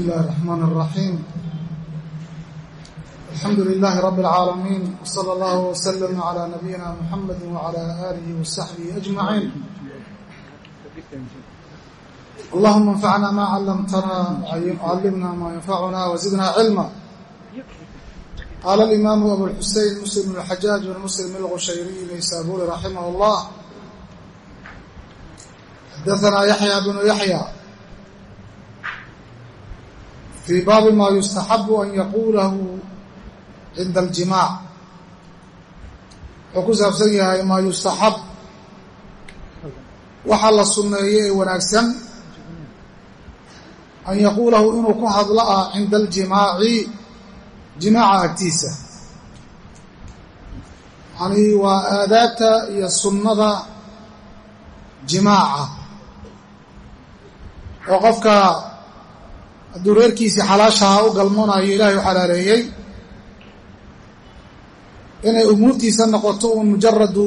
بسم الله الرحمن الرحيم الحمد لله رب العالمين وصلى الله وسلم على نبينا محمد وعلى آله وصحبه أجمعين اللهم انفعنا ما علمتنا وعلمنا ما ينفعنا وزدنا علما قال الإمام أبو الحسين مسلم بن الحجاج بن مسلم الغشيري نيسابوري رحمه الله حدثنا يحيى بن يحيى في baabi ma yustaxabu an yaquulahu cinda aljimaac wuxuu ku saabsan yahay maa yustaxab waxaa la sunneeyey ee wanaagsan an yaquulahu inuu ku hadlo ah cinda aljimaaci jimaaca agtiisa yani waa aadaabta iyo sunnada jimaaca oo qofka hadduu reerkiisii xalaashaha u galmoonayo ilaahay u xalaaleeyey. Inay umuurtiisa noqoto uun mujaradu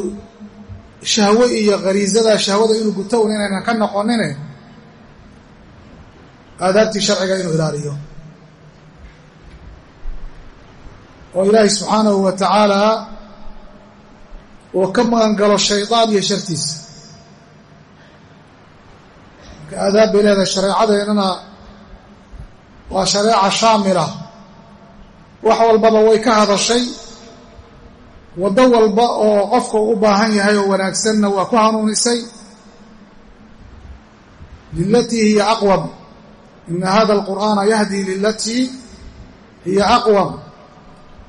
shahwe iyo khariisada shahwada inuu guto un inaynan ka noqonine aadaabtii sharciga inuu ilaaliyo. Oo ilaahay subxaanahu wa tacaala uu ka magan galo shaydaan iyo shartiisa. Marka aadaab bay leedahay shareecadeennana waa shareeca shaamila. Wax walbaba way ka hadashay. Waddo walba oo qofka u baahan yahay oo wanaagsanna waa ku hanuunisay. Lilatii hiya aqwam. Ina hada alqur'aana yahdii lilatii hiya aqwam.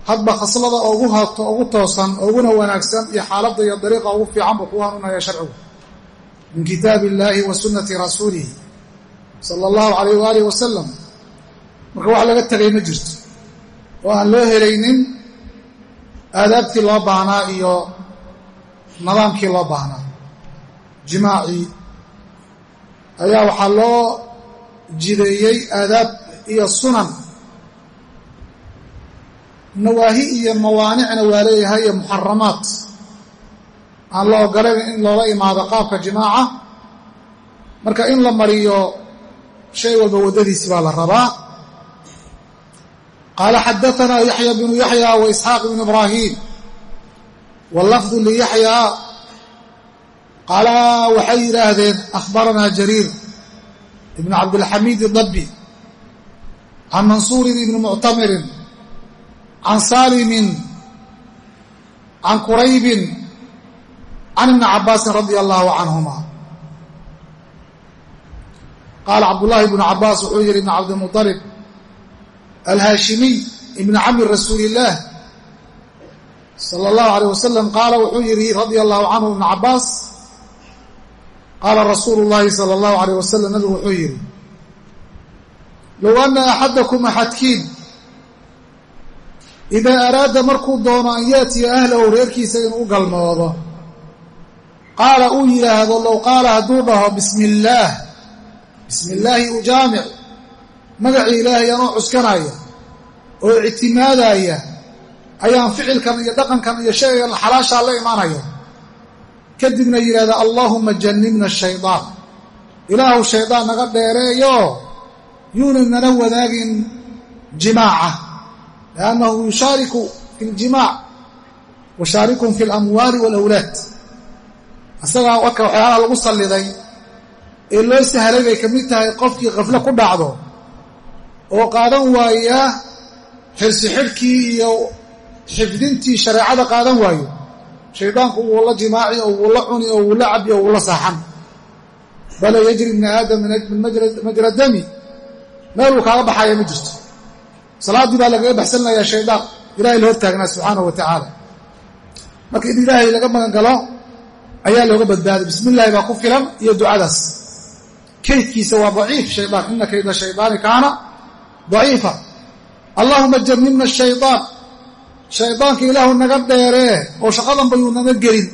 Hadba khaslada ugu toosan uguna wanaagsan iyo xaaladda iyo dariiqa ugu fiican buu kuu hanuunaya sharcigu. Min kitaabi illaahi wa sunnati rasuulihi sala allahu alayh waalih wasalam marka wax laga tegay ma jirto. Oo aan loo helaynin aadaabtii loo baahnaa iyo nidaamkii loo baahnaa jimaacii ayaa waxaa loo jideeyey aadaab iyo sunan. Nawaahi iyo mawaanicna waa leeyahay iyo muxaramaat aan la ogolayn in loola imaado qaabka jimaaca. Marka in la mariyo shay walba waddadiisi baa la rabaa qaala xadaanaa yaxya bnu yaxya wa isxaaq bnu ibraahim wallafdu liyaxyaa qaala waxay yidhaahdeen akhbaranaa jariir ibn cabdilxamiid dabi can mansuurin ibni muctamirin can saalimin can quraybin can ibni cabaasin radia allahu canhuma qaala cabdullaahi bnu cabaas wuxuu yidhi ibn cabdimualib alhaashimiy ibni cami rasuuli illaah sala allahu alayh wasalam qaala wuxuu yidhi radia allahu canhu ibnu cabaas qaala rasuulu llaahi sala allahu alayh wasalam nabigu wuxuu yidhi low anna axadakum axadkiin idaa araada markuu doono an yaatiya ahlahu reerkiisa inuu u galmoodo qaala uu yidhaahdo low qaala hadduu dhaho bismi illaah bismi illaahi ujaamic magacii ilaahay anoo cuskanaya oo ictimaadaya ayaan ficilkan iyo dhaqankan iyo shaygan xalaashaa la imaanaya. Kadibna yidhahda allaahuma jannibna shaydaan ilaahu shaydaan naga dheereeyo yuunan nana wadaagin jimaaca liannahu yushaariku fi ljimaac washaarikum fi alamwaali waalawlaad isagaa warka waxyaalaha lagu salliday ee loo sahlay bay ka mid tahay qofkii khaflo ku dhacdo oo qaadan waaya xirsi xidhkii iyo xifdintii shareecada qaadan waayo. Shaydaanku wuu la jimaaci oo wuu la cuni oo wuu la cabi oo wuu la saaxan. Bala yajri ibna aadam min majra dami. Meeluu kaaga baxaya ma jirto. Salaaddii baa lagaga baxsanlayaa shaydaan. Ilahay la hortaagnaa subxaanahu wa tacaala marka in ilaahay laga magan galo ayaa looga badbaaday bismi illaahi baa ku filan iyo ducadaas. Kaydkiisa waa daciif shaydaan. Ina kayda shaydaani kaana daciifa. Allaahuma jannibna shaydaan shaydaanka ilaahu naga dheeree oo shaqadanba yuu naga gelin.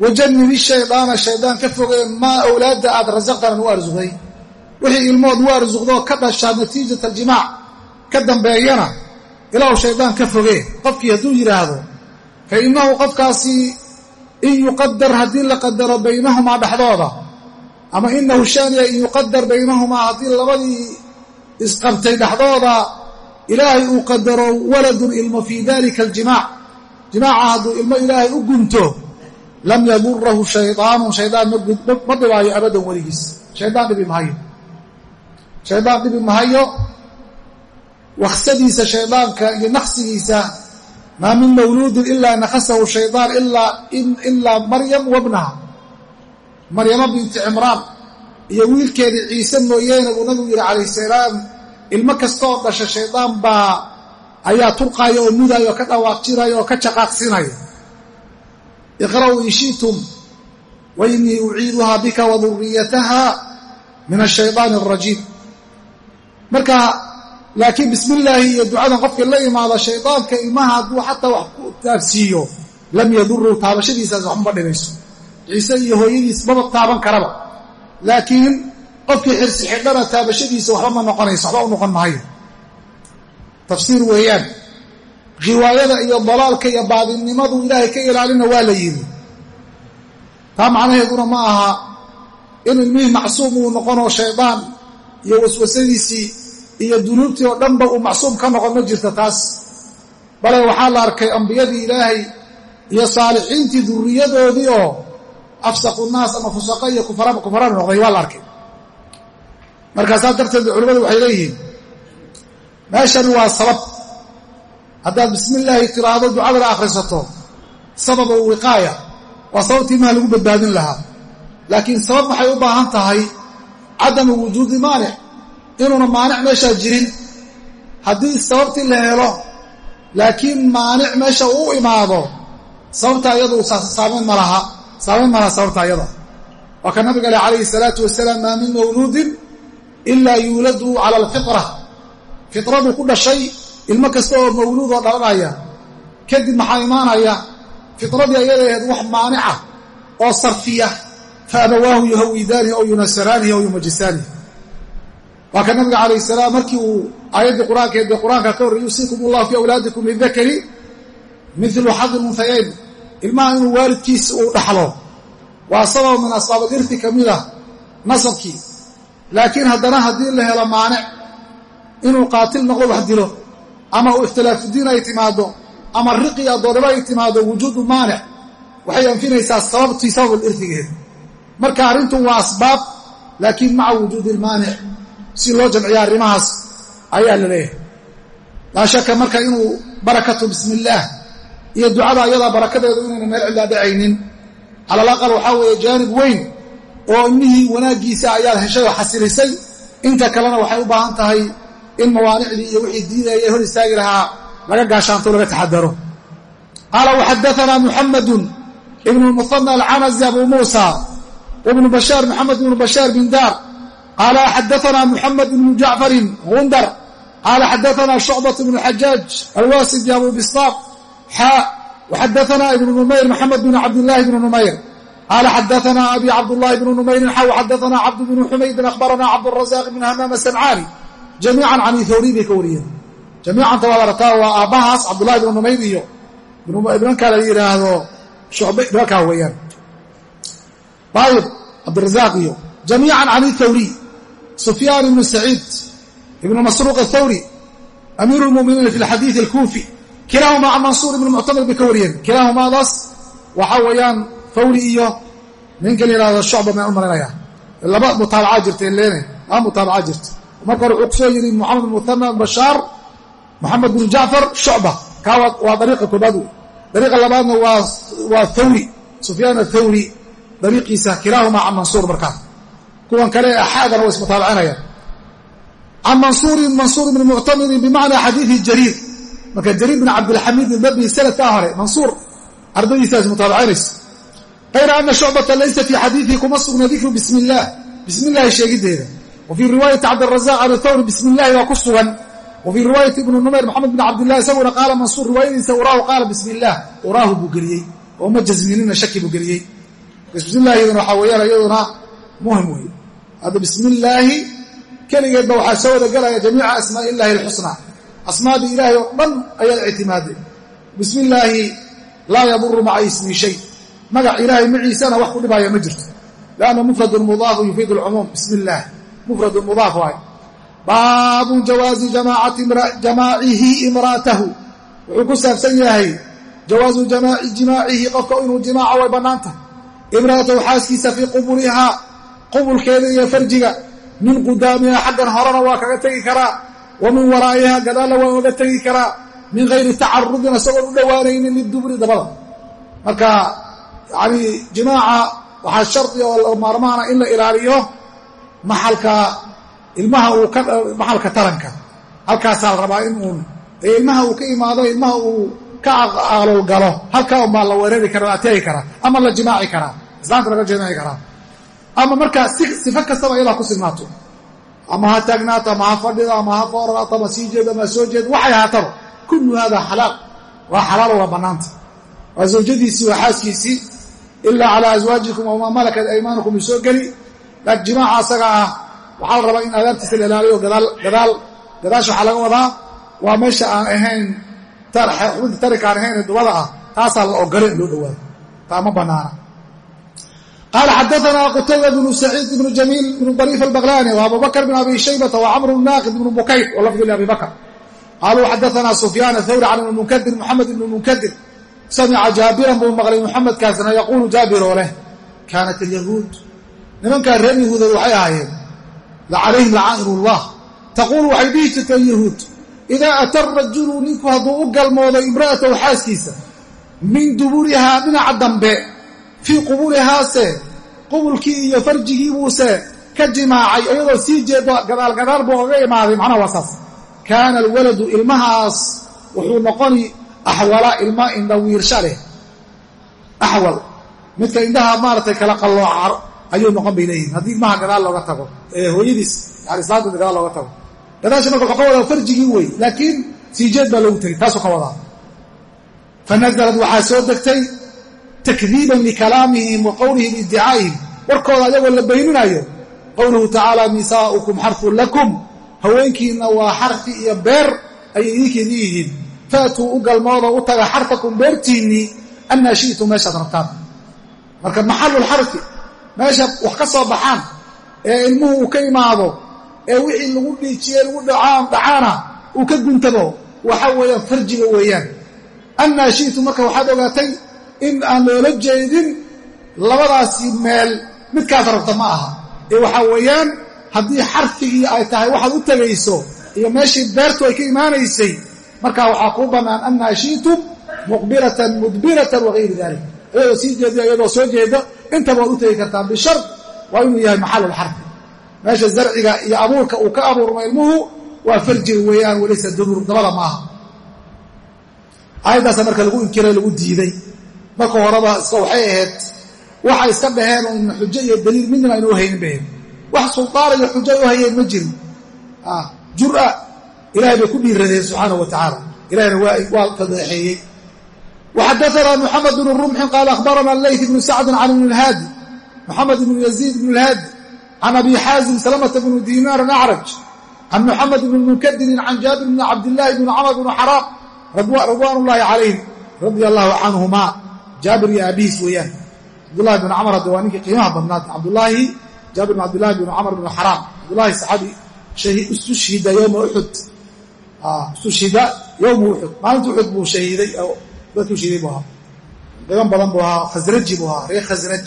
Wa jannibi shaydaana shaydaan ka fogee maa awlaadda aad rasaqtana u arsuqday wixii ilmood u arsuqdoo ka dhashaa natiijat aljimaac ka dambeeyana ilaahu shaydaan ka fogee. Qofkii hadduu yidhaahdo fa innahu qofkaasi in yuqadar haddii la qadaro baynahumaa dhexdooda ama inahu shaaniya in baynahumaa haddii labadii isqabtay dhexdooda ilaahay uu qadaro waladun ilmo fii dalika aljimaac. Jimaaca hadduu ilmo ilaahay u gunto lam yadurahu shaydaanun shaydaan ma dhibaayo abadan weligiis. Shaydaan dhibi mahayo shaydaan dhibi mahayo waksadiisa shaydaanka iyo naqsigiisa maa min mawluudin ilaa nakasahu shaydaan ilaa maryam wabnaha. Maryamo binti cimraan iyo wiilkeedii ciise mooyeene buu nabigu yidhi calayh salaam ilmo kastaoo dhasha shaydaan baa ayaa turqaaya oo mudaya oo ka dhawaaqjiraya oo ka jaqaaqsinaya iqra'uu in shi'tum wa uciiduhaa bika wa duriyataha min ashaydaani alrajiim marka laakiin bismi illaahi iyo ducadan qofkii la imaado shaydaanka ilmaha hadduu xataa wax ku taabsiiyo lam yaduruu taabashadiisaas waxmaba dhibayso ciise iyo hooyadiis maba taaban karaba laakiin qofkii xirsi xidhana taabashadiisa waxba ma noqonayso waxba u noqon mahayo tafsiir weeyaan riwaayada iyo dalaalka iyo baadinimadu ilaahay ka ilaalina waa la yidhi taa macnaheeduna ma aha in ilmihii macsuum uu noqonoo shaydaan iyo waswasadiisii iyo dunuubtii oo dhanba uu macsuum ka noqon ma jirta taas. Bale waxaa la arkay ambiyadii ilaahay iyo saalixiintii duriyadoodii oo afsaqu naas ama fusaqa iyo kufara noqday waa la arkay markaasaa darteed culimmadu waxay leeyihiin meeshani waa sabab haddaad bismi illaahi tiraahdo ducadana akhrisato sababa wiqaaya waa sababtii imaha lagu badbaadin lahaa laakiin sabab waxay u baahan tahay cadamu wujuudi maanic inuuna maanic meeshaa jirin haddii sababtii la helo laakiin maanic meesha uu imaado sababta iyadu saamayn malaha saamayn malaha sababta iyada waa ka nabiga leh calayhi salaatu wasalaam maa min mawluudin ilaa yuuladu cala alfitra fitradu ku dhashay ilmo kasta oo mawluud oo dhalanaya. Kadib maxaa imaanaya? Fitradii ayada ahayd wax maanica oo sarfiya. Fa abawaahu yuhawidaanihi oo yunasaraanihi oo yumajisaanihi waa ka nabiga calayh salaam markii uu aayaddii qur'aankeed dee qur'aanka ka horrey yuusiikum ullahu fii awlaadikum lidakari milu xadi lunhayayn ilmaha inuu waalidkiisa uu dhaxlo. Waa sabab min asbaab irti ka mid ah nasabkii laakiin haddana haddii la helo maanic inuu qaatil noqdo wax dilo ama uu ikhtilaafudiin ay timaado ama riqi addoonnimo ay timaado wujuudu maanic waxay anfinaysaa sababtii sabab irtigeed marka arrintu waa asbaab laakiin maca wujuudi ilmaanic si loo jamciya arrimahaas ayaa la leeyahay. Laa shaka marka inuu barakatu bismi illaah iyo ducada ayadaa barakadeedu inayna meel cidlaa dhacaynin cala alaqal waxaa weeye jaanib weyn oo ilmihii wanaaggiisa ayaad heshay oo xasilisay. Inta kalena waxay u baahan tahay in mawaanicdii iyo wixii diidaya hor istaagi lahaa laga gaashaanto laga taxadaro. Qaala waxadaanaa muxamadun ibnu muhana alcanazi abu muusa wbnu bashaar maxamed ibnu bashaar bin daar qaala xadaanaa muxamed ibnu jacfarin gundar. Qaala xadaanaa shucbat ibnu xajaaj alwasidi abu bistaaq xaa waxadaanaa ibnu numayr maxamed bn cabdillaahi bnu numayr qaala xadaanaa abi cabdullahi bnu numayrin xaw xadaanaa cabd bnu xumaydin akhbaranaa cabdurazaq bn hamaam asancaani jamiican can ithawri bay ka wariyeen jamiicanta waad aragtaa waa aabbahaas cabdullahi bnu numayr iyo ibnanka la yidhaahdo shucbe ibnankaa weeyaan ayib cabdirazaaq iyo jamiican can ithawri sufyaan ibnu saciid ibnu masruuq athawri amiiru lmuminiina fi lxadiidi alkuufi kilaahumaa can mansuur ibnu muctamir bay ka wariyeen. Kilaahumaadaas waxaa weeyaan thawri iyo ninka la yidhahdo shucba maan u marinaya laba mutaabacaa jirta leene laba mutaabacaa jirta marka hore wuxuu ku soo yidhi moxamed muhana bashaar moxamed bnu jacfar shucba kaa waa dariiqa koobaad wey dariiqa labaadna waa thawri sufyaan athawri dariiqiisa kilaahumaa can mansuur markaa kuwan kale axaadana way ismutaabicinayaan can mansuurin mansuur ibni muctamirin bimacnaa xadiidi jariir marka jariir bin cabdilxamiid ilbabi sanadkaa hore mansuur ardadiisa ismutaabicinaysa kayra ana shucbata laysa fii xadiidihi kuma sugna dikru bismi illaah bismi illaahi sheegideeda. Wa riwaayati cabdirazaq can thawri bismi illahi waa ku sugan. Wa riwaayati ibni numayr maxamed bin cabdillahi isaguna qaala mansuur riwaayadiisa uraahu qaala bismi illaah uraahu buu geliyey oo ma jasminina shaki buu geliyey. Bismillaahiduna waxaa weeyaan iyaduna muhiim wey hadda bismi illaahi keligeedba waxaa soo wada gelaya jamiica asmaa illaahi alxusnaa asmaadii ilaahay oo dhan ayaad ictimaaday. Bismi illaahi laa yaduru maca ismi shay. Magac ilaahay maciisana wax ku dhibaya ma jirto. Lanna mufrad mudaafu yufiid alcumuum bismi illaah mufrad mudaaf waay baabun jawaazi jamaacihi imra'atahu. Wuxuu ku saabsan yahay jawaazu jimaacihi qofka inuu jimaaco way bannaan imra'atahu xaaskiisa fii quburihaa qubulkeeda iyo farjiga. Min qudaamiha xaggan horena waa kaga tegi karaa wa min waraa'iha gadaalna waa oga tegi karaa min hayri tacarudin isagoon u dhowaanaynin lidubri dabada. Marka yani jimaaca waxaa shardi oo maarmaana in la ilaaliyo maxalka ilmaha uu ka maxalka taranka. Halkaasaa rabaa in uun ee ilmaha uu ka imaado ilmaha uu ka aqalowgalo halkaa unbaa la weerari kara la ategi karaa ama la jimaaci karaa. Ku signaato ama ha taagnaato ama ha fadhido ama ha fooraato ama sii jeedo ama soo jeedo waxay ahaataba kullu hada xalaal. Waa xalaal waa bannaanta waa zawjadiisii waa xaaskiisii ilaa calaa aswaajikum wamaa malakat aymaanukum isoo geli. Laakiin jimaaca asaga ah waxaa la rabaa in aadaabtiisa la ilaaliyo gadaasha waxaa laga wadaa waa meesha aan ahayn xubinta tarika aan ahayn ee dubada ah taasaa la ogole in loo dhawaado taa ma bannaana qaala xadaanaa qutayba bnu saciid bnu jamiil bnu dariif albaqlani wa abu bakr bn abi shaybata wa camr naaqid bnu bukayr walafdu liabi bakr qaaluu xadaanaa sufyaan athawri can ibn munkadir moxamed ibn munkadir samica jaabiran buu maqlay muxamedkaasna yaquulu jaabiroo leh kaanat alyahuud nimankaa reer yahuudeed waxay ahaayeen calayhim lacaa'in ullah taquulu waxay dhihi jirteen yahuud idaa ata rajulu ninku hadduu u galmoodo imra'atahu xaaskiisa min duburihaa dhinaca dambe fii quburihaase qubulkii iyo farjigii buuse ka jimaacay iyadoo sii jeedo gadaalgadaal buu oga imaaday macnaha waa saas. Kaana alwaladu ilmahaas wuxuu noqoni axwala ilma indhawiirsha leh. Axwal midka indhaha maaragtay kala qallooca ayuu noqon bay leeyihiin haddii ilmaha gadaal looga tago ee hooyadiis yani islaamta gadaal looga tago. Gadaasha marka wuxuu ka wadaa farjigii wey laakiin sii jeed baa loogu tegey ka wadaa. Fa nazalad soo degtay takdiiban likalaamihim wa qowlihim iddicaa'ihim warkooda ayagoo la bayninaayo qowluhu tacaala nisaa'ukum xarfun lakum. Haweenkiinna waa xarfi iyo beer ayay idinkiini yihiin. Faatuu u galmoodo u taga xarfakum beertiinnii annaa shi'tum meeshaad rabtaan. Marka maxalulxarfi meesha wax ka soo baxaan ee ilmuhu uu ka imaado ee wixii lagu dhiijiye lagu dhacaana uu ka guntabo waxa weeyaan farjiga weeyaan. Annaa shi'tum marka waxaad ogaatay in aan loola jeedin labadaasi meel midkaad rabta ma aha. Ee waxaa weeyaan haddii xarfigii ay tahay waxaad u tegayso iyo meeshii beertu ay ka imaanaysay markaa waxaa kuu bannaan annaa shi'tum muqbiratan mudbiratan wagayri dalik iyadoo sii jeeda iyadoo soo jeeda intaba waad u tegi kartaan bishar waa inuu yahay maxalulxarfi meesha zarciga iyo abuurka uu ka abuurma ilmuhu waa farjiga weeyaan walaysa dubuur dabada maaha aayaddaasa marka lagu inkiray lagu diiday marka horeba isla waxay ahayd waxay iska dhaheen una xujo iyo daliil midna ayna u haynin baheen wax suldaana iyo xujo ay u hayeen ma jirin. Ah, jura ilahay bay ku dhiiradeen subxaana wa tacaala. Ilahna waa fadeexeeyey waxadaana muxamed bnu rumxin qaala ahbarana leyt bnu sacdin can ibn haadi muxamed ibnu yaziid bn haadi can abi xaazim salamta bnu diinaarin acraj can muxamed bni munkadirin can jaabir bni cabdilaahi bni camr bni xaraaq radwaan llaahi calayhim radia allahu canhumaa jaabir iyo aabihiis weeyaan. Cabdulahi bn camar hadde waa ninkii qiimaha badnaad cabdulaahi jaabir bn cabdillahi bn camar bn xaraam cabdulaahi saxaabi istushhida yowma uxud ah, istushhida yowma uxud maalinta uxud buu shahiiday oo dadkuu shahiiday buu ahaa. Dhiban badan buu ahaa khasraji buu ahaa reer khasraj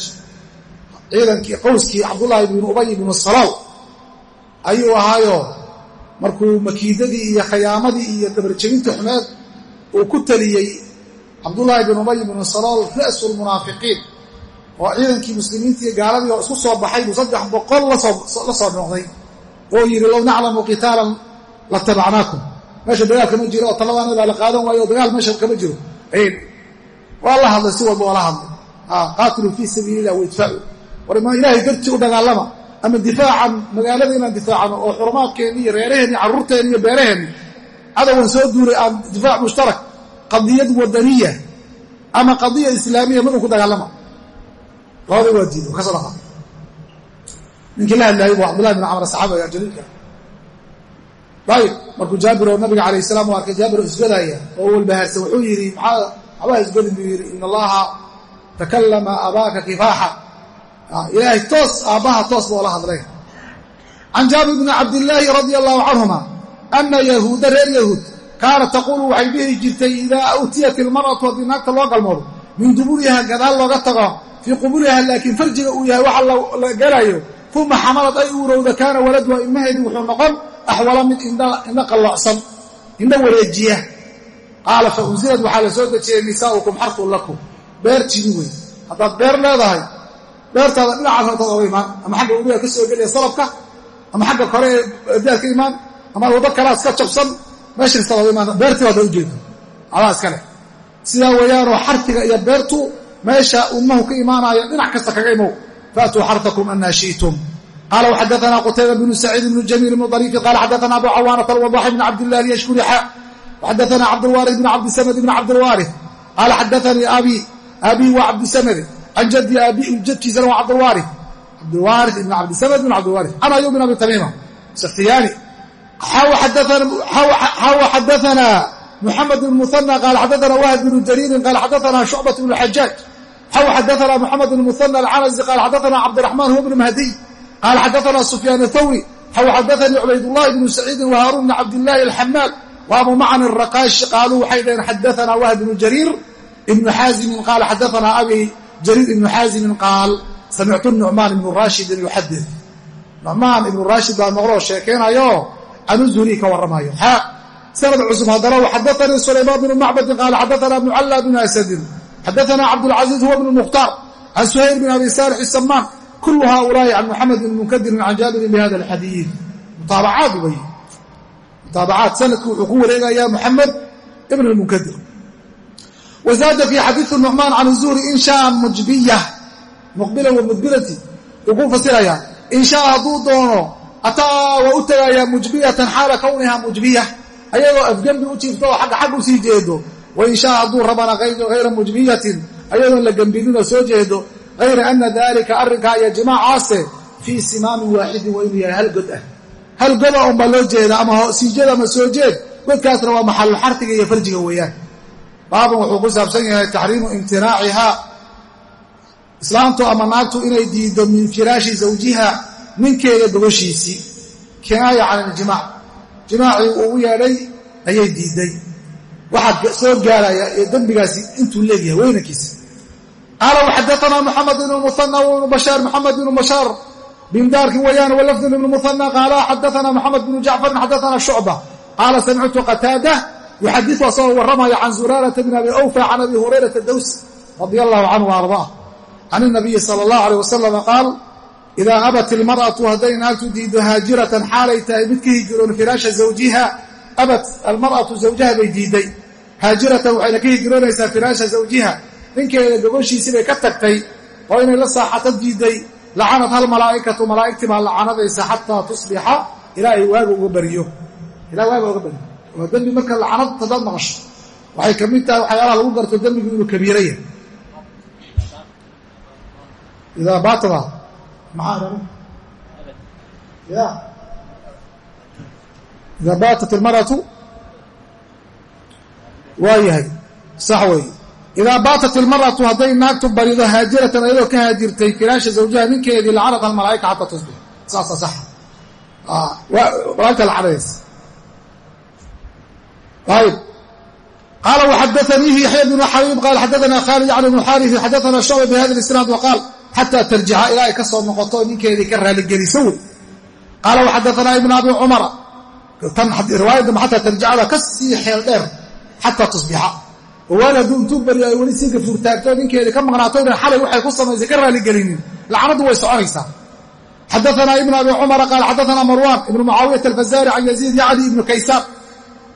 ciidankii qowskii cabdullaahi bnu ubay bnu salow ayuu ahaayo. Markuu makiidadii iyo khayaamadii iyo dabarjebinta xumeed uu ku taliyey cabdullaahi ibnu ubay ibnu salool ra'su lmunaafiqiin oo ciidankii muslimiinta iyo gaaladii oo isku soo baxay buu saddex boqol la soo noqday. Oo yidhi low naclamu qitaalan latabacnaakum meesha dagaal kama jiro oo taladaana baa la qaadan waayo oo dagaal meesha kama jiro. Waa la hadlay si walba waa la hadlay. Qaatiluu fii sabiili illah waidfaacu war imaa ilaahay dartii u dagaalama ama difaacan magaalada inaan difaacano oo xurumaadkeenni iyo reeraheenni carruurteenni iyo beeraheenni cadowgan soo duulay aan difaac mushtarak qadiyad wadaniya ama qadiya islaamiya midun ku dagaalama. Labada waa diiday ka soo dhaqa ninkii la hadlaayay bu cabdullahi bin camr saxaabiga jaliilka ayib markuu jaabir oo nabiga calayh salaam u arkay jaabir oo isgadaya oo walbahaarsan wuxuu yidhi maxaa waxbaa isgadin buu yidhi in allaha takallama abaaka kifaaxa. Ilaahay toos aabbaha toos buu la hadlay. Can jaabir bni cabdillaahi radia allahu canhuma ana yahuuda reer yahuud kaanat taquulu waxay dhihi jirtay idaa utiyat ilmar'atu haddii naagta loo galmoodo min duburiha gadaal looga tago fii quburiha laakiin farjiga uu yahay waxa la gelayo uma xamalad ay uurowda kaana waladuha ilmaheedii wuxuu noqon axwala mid indho qalloocsan indho wareejiya. Qaala fa unsilad waxaa la soo dejiyey nisaa'ukum xartun lakum. Beertiini wey haddaad beer leedahay beertaada dhinacaas hortaad oga imaan ama xagga ubiga ka soo gelaya salabka ama xagga kore ee daad ka imaan ama waddo kalaas ka jabsan meesha kasta oga imaan beertii hadda ujeedo adaa iskale. Sidaa weeyaanoo xarfiga iyo beertu meesha ummahu ka imaanaayo dhinac kasta kaga imow. Faatuu xartakum anaa shi'tum. Qaala waxadaana qutayba bnu saciid bnu jamiil bnu dariifi qaala xadaana abu cawaanata alwadaxi bn cabdillahi lyashkuri xa waxadaana cabdilwaari bn cabdisamad bn cabdilwaarif qaala xadaanii abi abii waa cabdisamade can jaddi abi jadkiisana waa cabdilwaari cabdilwaari ibn cabdisamad bn cabdilwaari can ayub bn abi tamiima. Sakhtiyaani xawa xadaana muxamed bn muhana qaala xadaana wahb bnu jariirin qaala xadaana shucbat bn xajaaj xaw xadaana muxamed bn muhana alcanasi qaala xadaana cabdiraxmaan huwa bnu mahdiy qaala xadaana sufyaan athawri xaw xadaanii cubaydullahi bnu saciidin wa haaruun bn cabdillaahi alxamaal wa abu macn araqaashi qaaluu waxay dhaheen xadaana wahb bnu jariir ibnu xaazimin qaala xadaana abi jariir ibnu xaazimin qaal samictu nucmaan ibnu raashidin yuxadid nucmaan ibnu raashid baa noqloo sheekaynayo can uzuri ka warramayo xaa sanad cusub haddana waxadaanii sulaymaan bnu macbadin qaala xadaana mucalla bnu asadin xadaana cabdulcaziiz huwa bnu mukhtaar can suhayl bin abi saalix isamaan kulu haulaai can muxamed bn munkadirin can jaabirin bihada alxadiid mutaabacaad wey mutaabacaad sanadku wuxuu ku wareegayaa muxamed ibn lmunkadir wazaada fi xadiiثi nucmaan can zuhri in shaa mujbiya muqbilan wa mudbirati wuu ku fasirayaa in shaa hadduu doono ataa waa u tegayaa mujbiyatan xaala kowniha mujbiya. Ayagoo afgembi u jiifto oo agga xag u sii jeedo. Wain hadduu rabana hayra mujbiyatin. Ayadoon la gembinin oo soo jeedo. Hayra ana dalika arrinkaa iyo jimaacaase fii simaamin waaxidin waa inuu yahay hal god ah. Hal goda unbaa loo jeeda ama sii ama soo jeed godkaasna waa maxalu xarfiga iyo farjiga weeyaan. Baaban wuxuu ku saabsan yahay taxriimu imtinaacihaa. Islaamtu ama naagtu inay diiddo min firaashi zawjiha ninkeeda gogoshiisii kinaaya can iljimaac jimaacii uu u yeedhay ayay diidday waxaa soo gaaraya ee dembigaasi intuu leegyahay weynankiisa qaala waxadaana muxamed ibnu muana ibnu bashaar muxamed ibnu bashaar bindaarkin wayaan walafdun ibnu muana qaala xadaana moxamed bnu jacfarin xadaana shucba. Qaala samictu qataada yuxadiu asagoo warramaya can zuraarata bn abi awfa can abi hurayrata dawsi radia allahu canhu ardaa can inabiyi sala allahu aleyh wasalam qaal idaa abat ilmar'atu hadday naagtu diiddo haajiratan xaalay tahay mid ka hijiroon firaasha zawjiha abat almar'atu zawjaha bay diidday haajiratan waxayna ka hijiroonaysaa firaasha zawjiha ninkeeda gogoshiisii bay ka tagtay oo inay la saaxato diidday lacanad hal malaa'ikatu malaa'igtii baa lacanadaysa xataa tusbixa ilaa ay waaga uga bariyo ilaa waaga uga bariyo waa dembi marka lacanad hadaad maqasho waxay ka mid tahay waxyaalaha lagu garto dembigu inuu kabiira yahay idaa baataba maxaa ya idaa baatat ilmar'atu waa yahay sax weeye idaa baatat ilmar'atu hadday naagtu barido haajiratan ayadoo ka haajirtay firaasha zawjaha ninkeedii lacanat almalaa'ika xataa tusbix saasa sax malaigta lacanadaysa ayb qaala waxadaaniihi yaxya bnu xabiib qaal xadaana khaalid can ibnu xaarisi xadaana shucba bi hada isnaad xataa tarjica ilaa ka soo noqoto ninkeedii ka raaligeliso wey qaala waxadaana ibn abi cumara riwaayadama xataa tarjicada ka xeel dheer xataa tusbixa hadduu intuu ay weli sii gafurtaagto ninkeedii ka maqnaato inan xalay waxay ku samaysay ka raaligelinin. Lacanadu way soconaysaa. Xadaana ibn abi cumara qaal xadaana marwan ibnu mucaawiyat alfazari can yaziid yacni ibnu kaysaan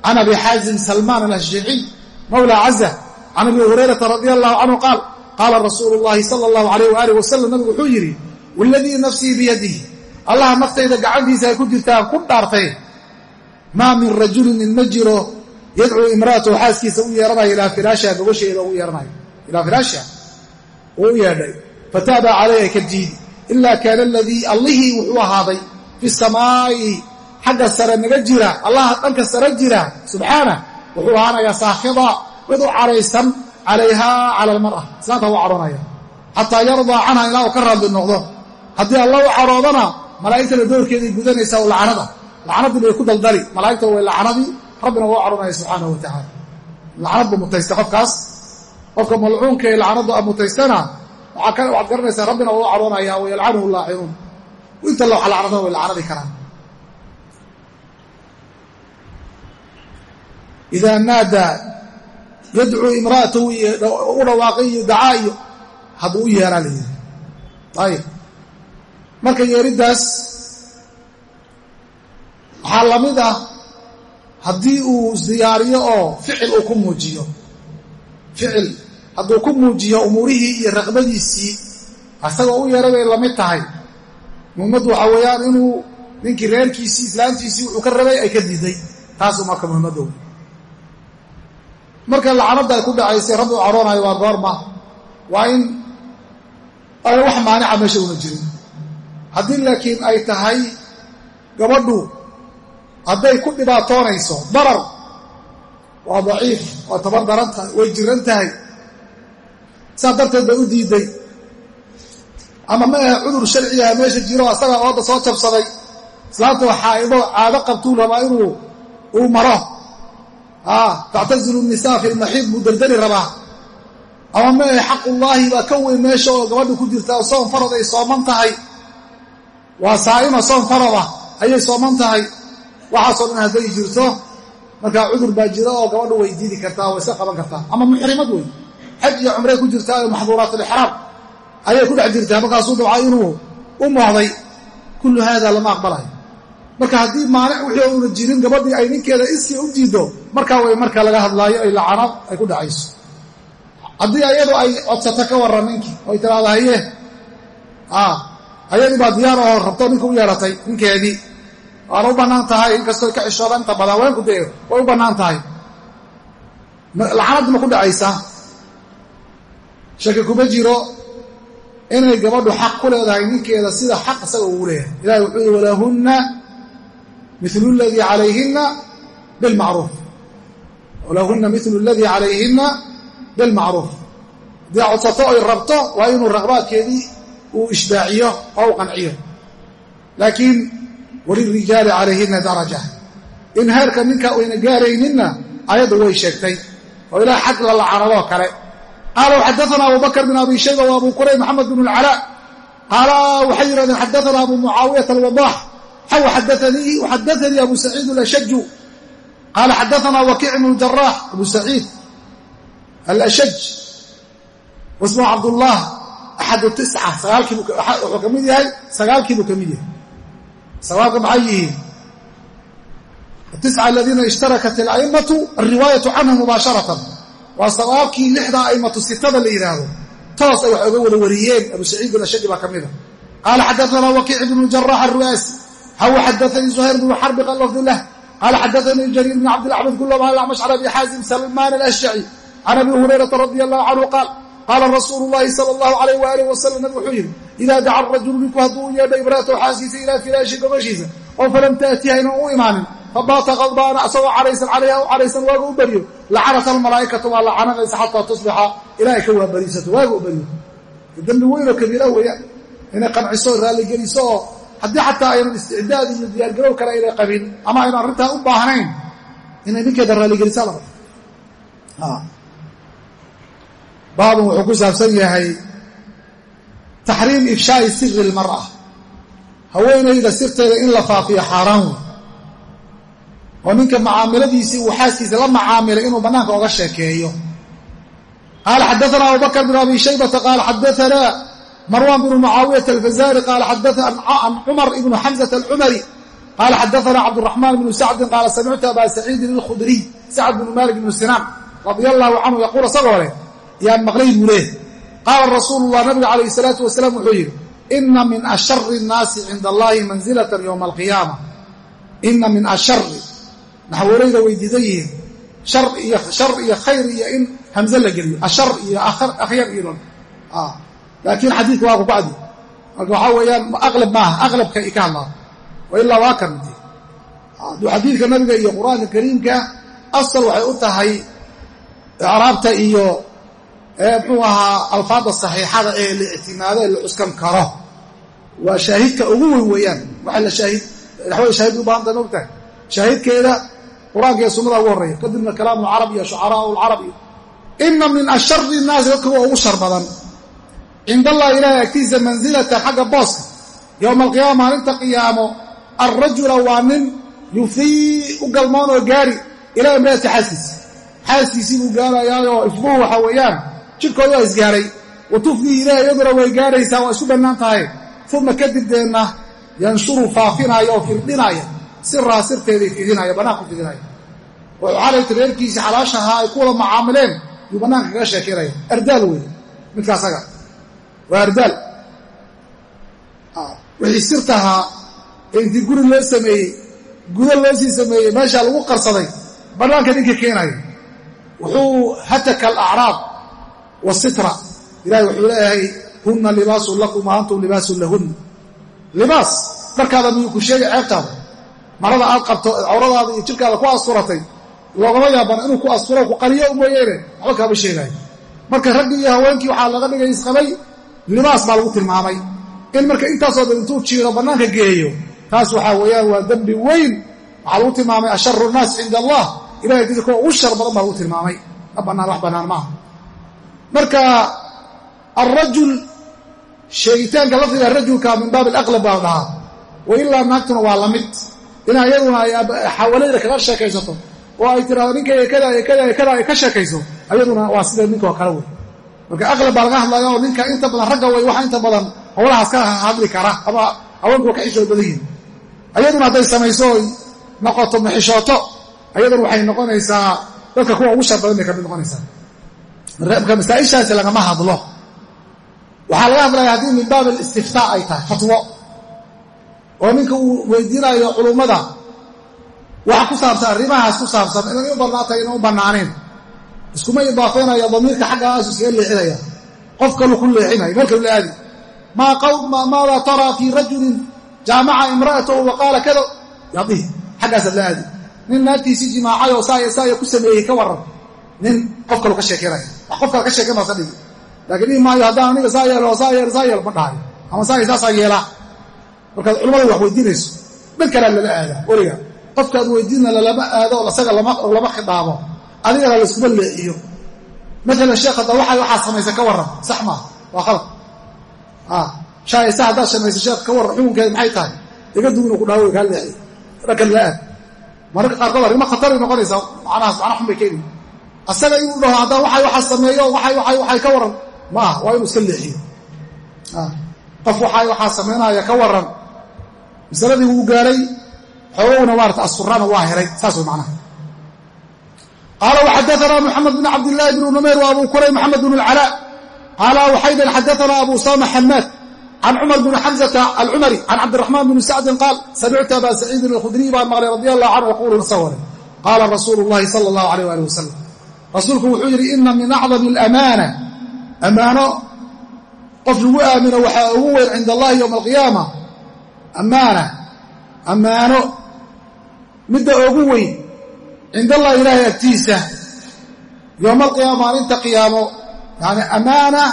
can abi xaazim salmaan alashjaciy mawla caza can abi hurayrata radia allahu canhu qaal qaala rasuulu llahi sala allahu alayh waalih wasalam nabigu wuxuu yidhi waladii nafsii biyadihi allaha naftayda gacantiisa ay ku jirtaan ku dhaartay maa min rajulin nin ma jiro yadcuu imra'atahu xaaskiisa u yeeranayo ilaa firaashiha gogosheeda ugu yeeranayo ilaa firaashiha uu u yeedhay fataaba calayha ka diidi ilaa kaana aladii allihii wuxuu ahaaday fi samaa'i xagga sare naga jira allaha dhanka sare jira subxaanah wuxuu ahaanayaa saakhida mid u caraysan calayha cala almar'a islaanta u cadhoonaya xataa yardaa canha ilaa uu ka raadli noqdo haddii alla u cadhoodana malaa'igtana doorkeeday gudanaysaa oo lacnada lacnadii bay ku daldali malaa'igta way lacnadii rabbina waa cadhonaya subxaanahu wa tacaala lacnad buu mutaysta qofkaas qofka malcuunka ee lacnadu a mutaystana waxaad garanaysaa rabbina waa u cadhoonaya wayalcanuhu laacinuun inta la lacnadana way lacnadi karaan yadcuu imra'atahu u dhawaaqay iyo dacaa iyo hadduu u yeeraa layidhi ayib marka yeeriddaas waxaa la mid ah haddii uu isdiyaariyo oo ficil uu ku muujiyo. Ficil hadduu ku muujiyo umuurihii iyo raqbadiisii asagoo u yeeray bay la mid tahay. Muhimmaddu waxaa weeyaan inuu ninkii reerkiisii islaamtiisii wuxuu ka rabay ay ka diiday. Taasuu marka muhimmadda wey marka lacnadda ay ku dhacaysay rabbi u cadhoonayo waa goorma waa in wax maanica meesha una jirin. Haddii laakiin ay tahay gabadhu hadday ku dhibaatoonayso darar waa daciif waa tabar daran tahay way jiran tahay. Saas darteed bay u diiday. Ama ma ahe cudur sharcigaha meesha jiro asagaa ooda soo jabsaday islaamta xaa'ido caado qabtuu rabaa inuu uu maro tactazilu nisaa fi lmaxiid buu dardari rabaa. Ama ma ahe xaqullaahi baa ka weyn meesha oo gabadha ku jirta oo soon farad ay sooman tahay. Waa saa'ima soon farada ayay sooman tahay. Waxaasoo dhan hadday jirto markaa cudur baa jira oo gabadhu way diidi kartaa way iska qaban kartaa. Ama muxrimad wey xaj iyo cumray ku jirtaa maxduuraat alixraam ayay ku dhex jirtaa markaasuu dabcay inuu u moohday kullu haada lama aqbalayo marka haddii maanic wixii jirin gabadhii ay ninkeeda iskii u diiddo markaa way marka laga hadlaayo ay lacanaad ay ku dhacayso. Haddii ayadu ay codsato ka warran ninkii oy tiraahdo haye ayadii baa diyaar oo rabto ninka u yeehatay ninkeedii. Waana u bannaan tahay inkastoo ka xishooda inta badan weenku dee way u bannaan tahay. Lacanaddi ma ku dhacaysaa shaki kuma jiro inay gabadhu xaq ku leedahay ninkeeda sida xaq isaga ugu leeyahay. Ilahi wuxuu yihi walahunna milu ladii calayhinna bilmacruuf walahunna milu aladii calayhinna bilmacruuf haddii codsato oy rabto waa inuu raqbaadkeedii uu ishbaaciyo oo u qanciyo laakiin walirijaali calayhinna daraja in heerka ninka ayna gaarayninna ayaddu way sheegtay oo ilaah xag la lacanadoo kale qaala xadaana abu bakr bin abi shayba wa abu qurayb maxamed bn اlcalaa qaala waxay yidhahdeen xadaana abu mucaawiyata alwadax xaw xadaanii abu saciid alashaju qaala xadaana wakiic bn jaraax abu saciid alashaj wasmu cabdullah axad tisca wuxuu ka mid yahay sagaalkiibuu ka mid yahay sagaalka maxay yihiin tisca aladiina ishtarakat ala'immatu alriwaayatu canhum mubaasharatan waa sagaalkii lixdaa a'immatu sitada la yidhaahdo toos ay wax oga wada wariyeen abu saciid ashadi baa ka mida qaala xadaana wakiic bnu jarax aru'aasi haw xadaanii zuhayr bnu xarbi lafdi lah qaala xadaanii jariir bn cabdilacbad kulahum an acmash can abi xaazim salmaan alashjaci can abi hurayrata radi allahu canhu qaal qaala rasuulu llahi sala allahu alayh waalih wasalam nabig wuxuu yidhi idaa daca rajulu ninku hadduu u yeedho imra'atahu xaaskiisa ilaa firaashi gobashiisa oo falam taatiha aynan u imaanin fabaata qadbaana asagoo caraysan calayha u caraysan waaga u baryo lacanat almalaa'ikatu waa lacananaysa xataa tusbixa ilaahay ka waabariisato waaga u baryo dembi weynoo kabiira weeyaan inay qanciso raalligeliso oo haddii xataa aynan isticdaad iyo diyaargarow kale aynay qabin ama aynan arrintaa u baahnayn inay ninkeeda raalligelisaa la baabun wuxuu ku saabsan yahay taxriim ifshaa'i siri lmar'a. Haweenayda sirteeda in la faafiyo xaaraan wey oo ninka macaamiladiisii uu xaaskiisa la macaamilay inuu bannaanka oga sheekeeyo. Qaala xadaana abubakr bn abi shaybata qaala xadaana marwan bnu mucaawiyata alfazari qaala xadaana an cumar ibnu xamzata alcumari qaala xadaana cabduraxmaan bnu sacdin qaala samictu aba saciidin alkhudriy sacd bnu malik bnu sinaan radia allahu canhu yaquul isagoo leh yaan maqlay buu leeh qaala rasuulu llah nabiga calayh salaatu wasalaam wuxuu yidhi ina min ashari nnaasi cinda allahi manzilatan yowma alqiyaama ina min ashari naxwoleyda way diidan yihiin shar iyo khayr iyo in hamze la geliyo ashar iyo akhyar iyo laakiin xadiidka waa ku bacdi marka waxaa weeyaan aqlab maaha aqlabka ka hadlaa ilaa waa kan hadduu xadiidka nabiga iyo qur'aanka kariimka asal waxay u tahay icraabta iyo muxuu ahaa alfaadda saxiixada ee la ee la cuskan karo. Waa shaahidka ugu weyn weeyaan. Waxa la shaahid waxway shaahid u baahanta mogtahay shaahidkeeda qur'aanka iyo sunnada ugu horreeya kadibna kalaamu lcarab iyo shucaraau lcarab iyo ina min ashari nnaasi dadka ugu shar badan cind allahi ilaahay agtiisa mansilatan xagga booska. Yowma alqiyaama maalinta qiyaamo alrajula waa nin yufii u galmoon oo gaari ilaa imraati xaaskiisa xaaskiisii buu gaarayaayoo ifbuhu waxa weeyaan jidhkooda waa isgaaray. Wa tufdii ilaahay iyaduna way gaaraysaa waa isku bannaan tahay. Uma kadib deenna yanshuru faafinaya oo firdhinaya. Siraa sirteeday fidinaya bannaanku fidinaya oo xalayta reerkiisii xalaashahaa ay ku wada macaamileen yuu bannaanka kaga sheekeynaya. Ardaal wey midka asaga waa ardaal wixii sirtahaa ee intii guri loo sameeyey gudo loo sii sameeyey meeshaa lagu qarsaday bannaanka ninka keenaya wuxuu hataka alacraab wasitra ilahay wuxuu leeyahay hunna libaasun lakum wa libaasun lahunna libaas dharkaada miyuu ku sheegay ceebtaada? Marada aad qabto cawradaada iyo jirkaada ku asturatay loogama yaabana inuu ku asturo ku qariyo mooyeene waxba kaama sheegaayo marka raggii iyo haweenkii waxaa laga dhigay isqabay libaas baa lagu tilmaamay. In marka intaasoo dhan intuu jiiro bannaanka geeyo taas waxaa weeyaan waa dembi weyn. Waxaa lagu tilmaamay asharu nnaas cinda allah. Ilahay agtiisa kuwa ugu shar badan baa lagu tilmaamay. Ma bannaan wax bannaan maaha marka alrajul sheegitaanka lafdiga rajulka min baab alaqlab baa dhahaa. Wa ilaa naagtuna waa la mid. Inaa iyaduna ay xawalayda kaga sheekaysato. Oo ay tirahdo ninkayga kada kada kada ay ka sheekayso ayaduna waa sida ninkoo kale wey marka aqlab baa laga hadlaya oo ninka inta badan ragga way waxa inta badan howlahaas ka hadli kara ama haweenku waa ka xishood badan yihiin ayaduna hadday samayso oy noqoto maxishooto ayaduna waxay noqonaysaa dadka kuwa ugu shar badan bay ka mid noqonaysaa. Marka masaa-ishaasi lagama hadlo. Waxaa laga hadlaya haddii min baab alistiftaa ay tahay fatwo. Oo ninka uu weydiinayo culummada. Waxa ku saabsan arrimahaas ku saabsan inay u bannaantay ina u bannaaneen iskuma idaafeynaya damiirka xaggaasu iskaga leexinaya. Qof kalu ku leexinaya meel kalu aadi maadaa taraa fii rajulin jaamaca imra'atahu wa qaala kada yadihi xaggaasaad la aadi. Nin naagtiisii jimaacay oo saaya ku sameeyey ka warran. Nin qof kalu ka sheekeynaya. Wax qof kale ka sheeken baa ka dhigi laakiin dhihi maayo haddaan aniga saa yeelo saa yeel saa yeel ma dhahayo ama saaya saasaa yeelaa. Markaad culamada wax weydiinayso. Dhan kalaa lala aadaa weliga. Qofkaad weydiinna lalama aado isaga lama khidaabo adigana layskuma leexiyo maalan sheekh hadda waa waxaa samaysa ka warran. Sax maaha waa khalad. Shaaysa haddaad samaysa sheekh ka warran. Xukunkeeda maxay tahay? Iga dug inuu ku dhaawo kaa leexiyo dhanka lala aad. Mararka qaarkood arrimo khatari noqonaysaa macnahaas macna xun bay keeni asaga inuu dhaho haddaan waxay waxaa sameeyo waxay waxay waxay ka warran. Ma waa inuu iska leexiyo. Qof waxay waxaa samaynaya ka warran. Masaladii wuu gaaray. Xoogowna maarata asuraana waa helay saas way macnaha qaala waxadaana moxamed bn cabdillaahi bn numayr wa abu kuray moxamed bn اlcalaa qaala waxaydan xadaana abu sama xamaad can cumar bn xamzata alcumari can cabdiraxmaan bn sacdin qaal samictu aba saciidin alkhudriy baan maqlay radi allahu canhu yaquulu isagoo leh qaala rasuulu llahi sala allahu alayh ali wasalam rasuulku wuxuu yidhi ina min acdami alamaana ammaano qof lagu aamino waxaa ugu weyn cinda allahi yowma alqiyaama ammaana ammaano midda ugu weyn cinda allahi ilaahay agtiisa yowma alqiyaama maalinta qiyaamo yani ammaana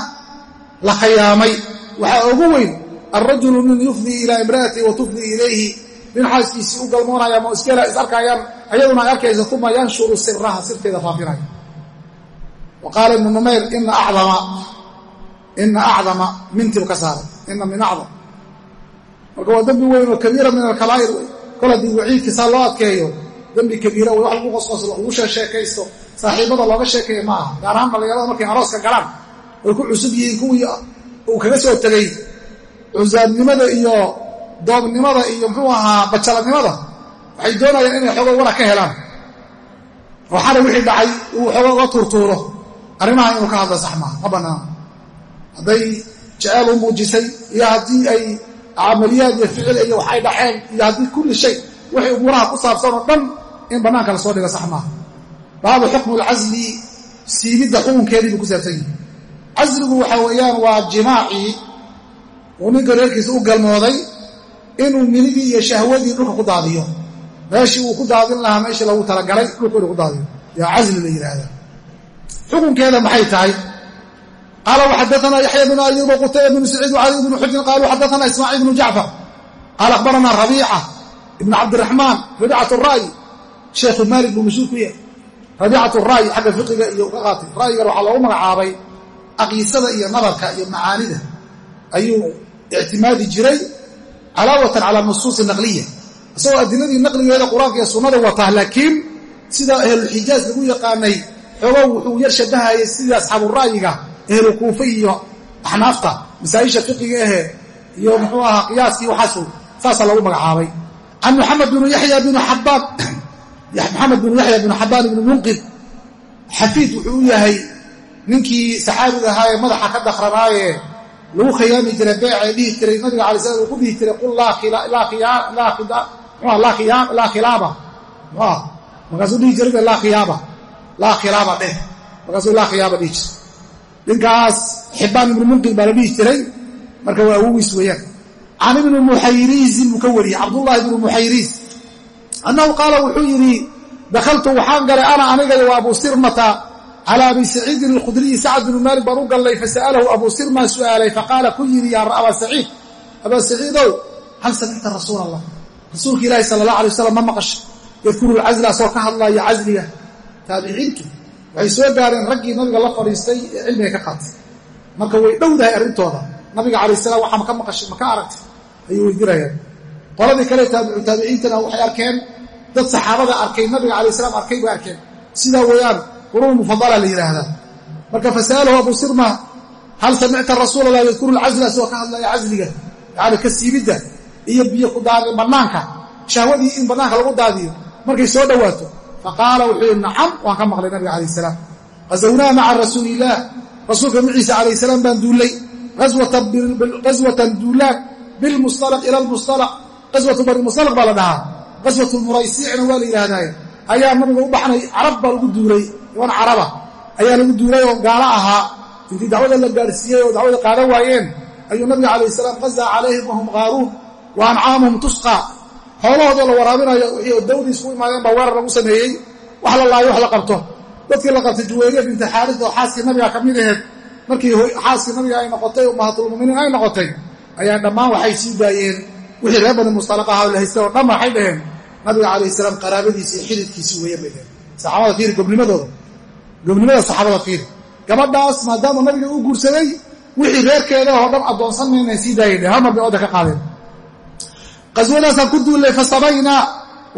la khayaamay waxaa ugu weyn alrajulu nin yufdii ilaa imra'atihi wa tufdii ilayhi nin xaaskiisii u galmoonaya ama iskela is arkayaan ayaduna ay arkaysa uma yanshuru siraha sirteeda faafinaya wa qaala ibnu numayr ina acdama mintibu ka saaray ina min acdam marka waa dembi weyn oo kabiira min alkabaa'ir wey kol haddii waciidka saa loo adkeeyo dembi kabiira wey wax lagu qosqoslo lagu sheekaysto saaxiibada looga sheekeeya ma aha gaar ahaan dhallinyarada markay arooska galaan way ku cusub yihiin kuwii uu kaga soo tegey cusaabnimada iyo doobnimada iyo muxuu ahaa bajalanimada waxay doonayaan inay xoogo wara ka helaan. Xalay wixii dhacay uu xoogo uga tuurtuuro. Arrimaha inuu ka hadla sax maaha ma bannaana hadday jeceel u muujisay iyo haddii ay camaliyaad iyo ficil iyo waxay dhaceen iyo haddii kulli shay wixii umuuraha ku saabsan oo dhan in bannaanka la soo dhiga sax maaha. Baabu xukmu alcasli siibidda xukunkeedii buu ku saabsan yihi casligu waxaa weeyaan waa jimaacii uu ninka reerkiisa u galmooday inuu minidii iyo shahwadii dhulka ku daadiyo. Meeshii uu ku daadin lahaa meeshii lagu talagalay dhulku inuu ku daadiyo. Yaa casli la yidhaahdaa xukunkeeda maxay tahay? Qaala waxadaana yaxya bnu ayuba qutayba bnu saciid wcali bnu xujin qaaluu xadaana ismaaciil bnu jacfar. Qaala akhbarana rabiica ibn cabdiraxmaan rabiicat ra'yi sheekhu maalik buu mashhuur ku yahay. Rabiicat ra'yi xagga fiqiga iyo ka qaatay. Ra'yigan waxaa loogu magacaabay aqiisada iyo nabarka iyo macaanida. Ayuu ictimaadi jiray calaawatan cala nusuusi naqliya. Isagoo adiladii naqligeeda qur'aanka iyo sunnada wataa laakiin sida ahlulxijaaz lagu yaqaanay xoogow wuxuu yar shabahayay sidii asxaabu ra'yiga ahlu kuufa iyo axnaafta masaa'isha fiqiga ahe iyo muxuu ahaa qiyaaskii waxaasu saasaa lagu magacaabay. Can muxamed bnu yaya bnu xabaan maxamed bnu yaxya bnu xabaan ibnu munqid xafiid wuxuu u yahay ninkii saxaabiga ahaa ee madaxa ka dakranaaye lagu khiyaami jiray beecee dhihi jiray nabiga alay slam uu ku dhihi jiray qul laa khilaaba. Markaasuu dhihi jiray laa khiyaaba laa khilaaba dheh. Markaasuu laa khiyaaba dhihi jiray. Ninkaas xibaan ibnu munqid baa la dhihi jiray marka waa awogiis weeyaan. Can ibni muxayriizin buu ka wariyey cabdullaahi ibnu muxayriiz annahu qaala wuxuu yidhi dakhaltu waxaan galay ana aniga wa abu sirmata cala abi saciidin alkhudriyi sacad binu maalik baan u gallay fasa'alahu abuu sirmaa su'aalay faqaala ku yidhi yaa abaa saciid abaa saciidow hal samicta rasuula allah rasuulka ilaahi sala allah alay wasalam ma maqasha. Yadkuru lcazla asoo ka hadlaya casliga taabiciintu waxay soo gaareen raggii nabiga la fadhiistay ee cilmiga ka qaatay. Marka way dhowdahay arrintooda. Nabiga calayh salaam waxaa maka maqashay maka aragtay? Ayay weydiinayaan qoladii kale taabicu taabiciintana waxay arkeen dad saxaabada arkay nabiga calayh salaam arkay bay arkeen. Sidaa weeyaan quruun mufadala la yidhaahdaa marka fasa'alahu abu sirma hal samicta rasuul allah yadkuru lcazla asoo ka hadlaya casliga yani ka siibidda iyo biyo ku daadi bannaanka shahwadii in bannaanka lagu daadiyo. Markay soo dhowaato faqaala wuxuu yidhi nacam waan ka maqlay nabiga calayh salaam. Ghazawnaa maca rasuuliillaah rasuulka maciisa calayh salaam baan duullay ghaswatan duulaan bilmustalaq ila lmustalaq ghaswatu bani mustalaq baa la dhahaa. Ghaswatu lmuraysiicna waa la yidhaahdaaye ayaa nabiga u baxnay carab baa lagu duulay iban caraba ayaa lagu duulay oo gaalo ahaa. Intii dacwada la gaadhsiiyey oo dacwada qaadan waayeen ayuu nabiga calayh salaam qazaa calayhim wahum qaaruun wa ancaamuhum tusqa. Xoolahooda la waraabinayo wixii dawdii isku imaadeen baa weerar lagu sameeyey. Wax la laayo wax la qabto. Dadkii la qabtay juwayriya binta xaaris oo xaaskii nabiga ka mid aheed markii nabiga ay noqotay ummahatulmuminiin ay noqotay ayaa dhammaan waxay sii daayeen wixii reer bani mustalaq aha la haystay oo dhan waxay dhaheen nabiga calayh salaam qaraabadiisi iyo xididkiisii weeye bay dhaheen saxaabada fiiri gobnimadooda. Gobnimada saxaabada fiiri. Gabadhaas maadaama nabiga u guursaday wixii reerkeeda oo dhan addoonsan mayna sii daayeen hal mar bay odda ka qaadeen. Qaswadaasaan ku duullay fasabaynaa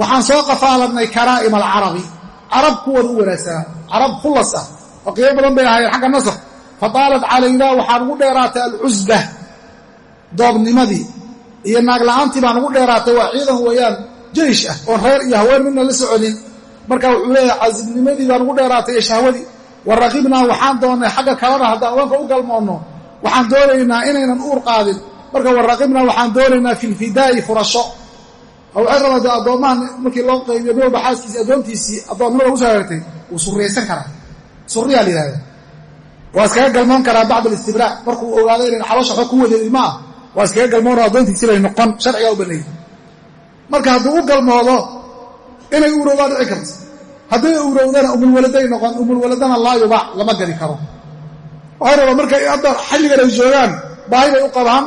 waxaan soo qafaaladnay karaa'ima alcarabi. Carab kuwooda u wanaagsanaa. Carab khullas ah oo qiimo badan bay ahaayeen xagga nasr fa taalat calaynaa waxaan ugu dheeraatay alcusba doobnimadii iyo naagla'aantii baan ugu dheeraatay. Waa ciidan weeyaan jeish ah oon reer iyo haween midna la soconin marka wuxuu leeyahay casibnimadii baan ugu dheeraatay iyo shahwadii. Wa raqibnaa waxaan doonnay xagga kalena haddaan haweenka u galmoonno waxaan doonaynaa inaynan uur qaadin. Marka waraqibnaa waxaan doonaynaa fi lfidaa'i furasho. Oo waxay rabaa dee addoommaha markii loo qaybiyo nin walba addoontiisii addoonnimada ugu soo hagagtay wuu surriyaysan karaa. Surriyaa la yidhahda waa iskaga galmoon karaa bacd alistibraac markuu ogaado inayn xaloosha waxba ku wadeed ilma ah waa iskaga galmoonoo addoontiisii bay noqon sharcigaa u baneeyey marka hadduu u galmoodo inay uurowdaa dhici karto. Hadday uurowdana umulwaladay noqon umulwaladana laa yubac lama gadi karo. Waxay rabaa markay hadda xilligan ay joogaan baahi bay u qabaan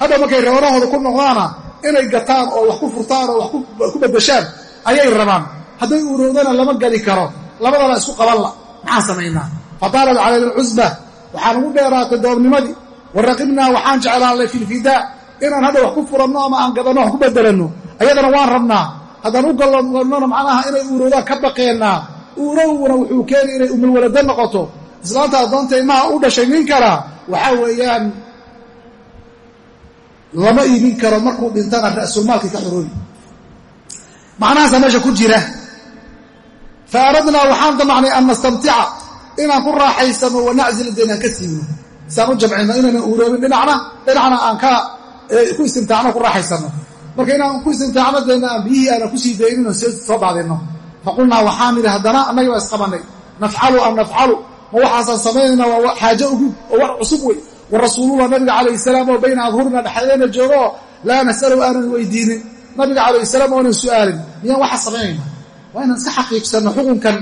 hadda markay reerahooda ku noqdaana inay gataan oo wax ku furtaan oo wax ku bedeshaan ayay rabaan. Hadday uurowdana lama gadi karo. Labadana isku qabanla. Maxaan samaynaa? Fataalat calayna alcusba. Waxaan ugu dheeraatay doobnimadii wa raqibnaa waxaan jeclaanay fi lfidaa inaan hadda wax ku furanno ama aan gadanno wax ku bedelanno ayadana waan rabnaa. Haddaan u galonnona macnaha inay uurowdaan ka baqeennaa uurowguna wuxuu keenay inay umulwalado noqoto. Islaanta addoonta ilmaha u dhashay nin kala waxaa weeyaan lama iibin karo markuu dhintana ra'sulmaalkii ka xoroobi macnahaasaa meesha ku jira. Fa aradnaa waxaan damacnay an nastamtica inaan ku raaxaysano wanacsil aan ka siibno isaan u jamcino inaynan uroobin dhinacna aan ka ku istimtaacno ku raaxaysano. Marka inaan ku istimtaacno deena aan biyihii aanan ku sii daynin oo soo daadinno faqulnaa waxaan idhi haddana annagii baa isqabannay. Nafcalu am nafcalu. Ma waxaasaan samaynayna waa xaajo oo war cusub wey wa rasuulullah nabiga calayhi salaam oo bayna adhurina dhexdeena joogo laa nas'alu aanan weydiinin. Nabiga calayhi salaam oonan su'aalin. Miyaan waxa samaynayna waa inaan iska xaqiiqsanno xukunkan.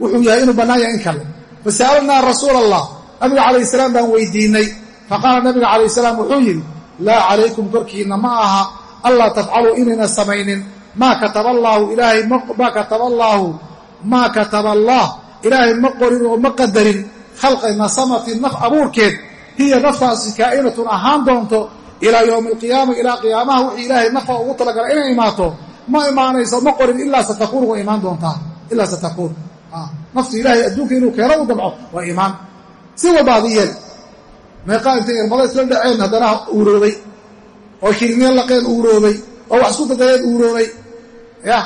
Wuxuu yahay inuu bannaan yahay in kale. Fasa'alnaa rasuula allah nabiga calayh salaam baan weydiinay. Faqaala nabiga calayh salaam wuxuu yidhi laa calaykum korkiinna ma aha. Allaa tafcaluu inayna samaynin. Maa kataba allaahu ilaahay maa kataba allaahu maa kataba allah ilaahay ma qorin oo ma qadarin. Khalqi nasamatin naf abuurkeed. Hiya naftaasi kaa'inatun ahaan doonto. Ilaa yowmi alqiyaama ilaa qiyaamaha wixii ilaahay nafa ugu talagalay inay imaato. Ma imaanayso ma qorin ilaa satakuun way imaan doontaa. Ilaa satakuun. Naftu ilaahay adduunka inuu keeno u damco waa imaan si walba adi yeel meeqaa intay irmada isla dhaceen haddana uuroobay oo kirinyo laqeen uuroobay oo wax isku dadayeen uuroobay ya.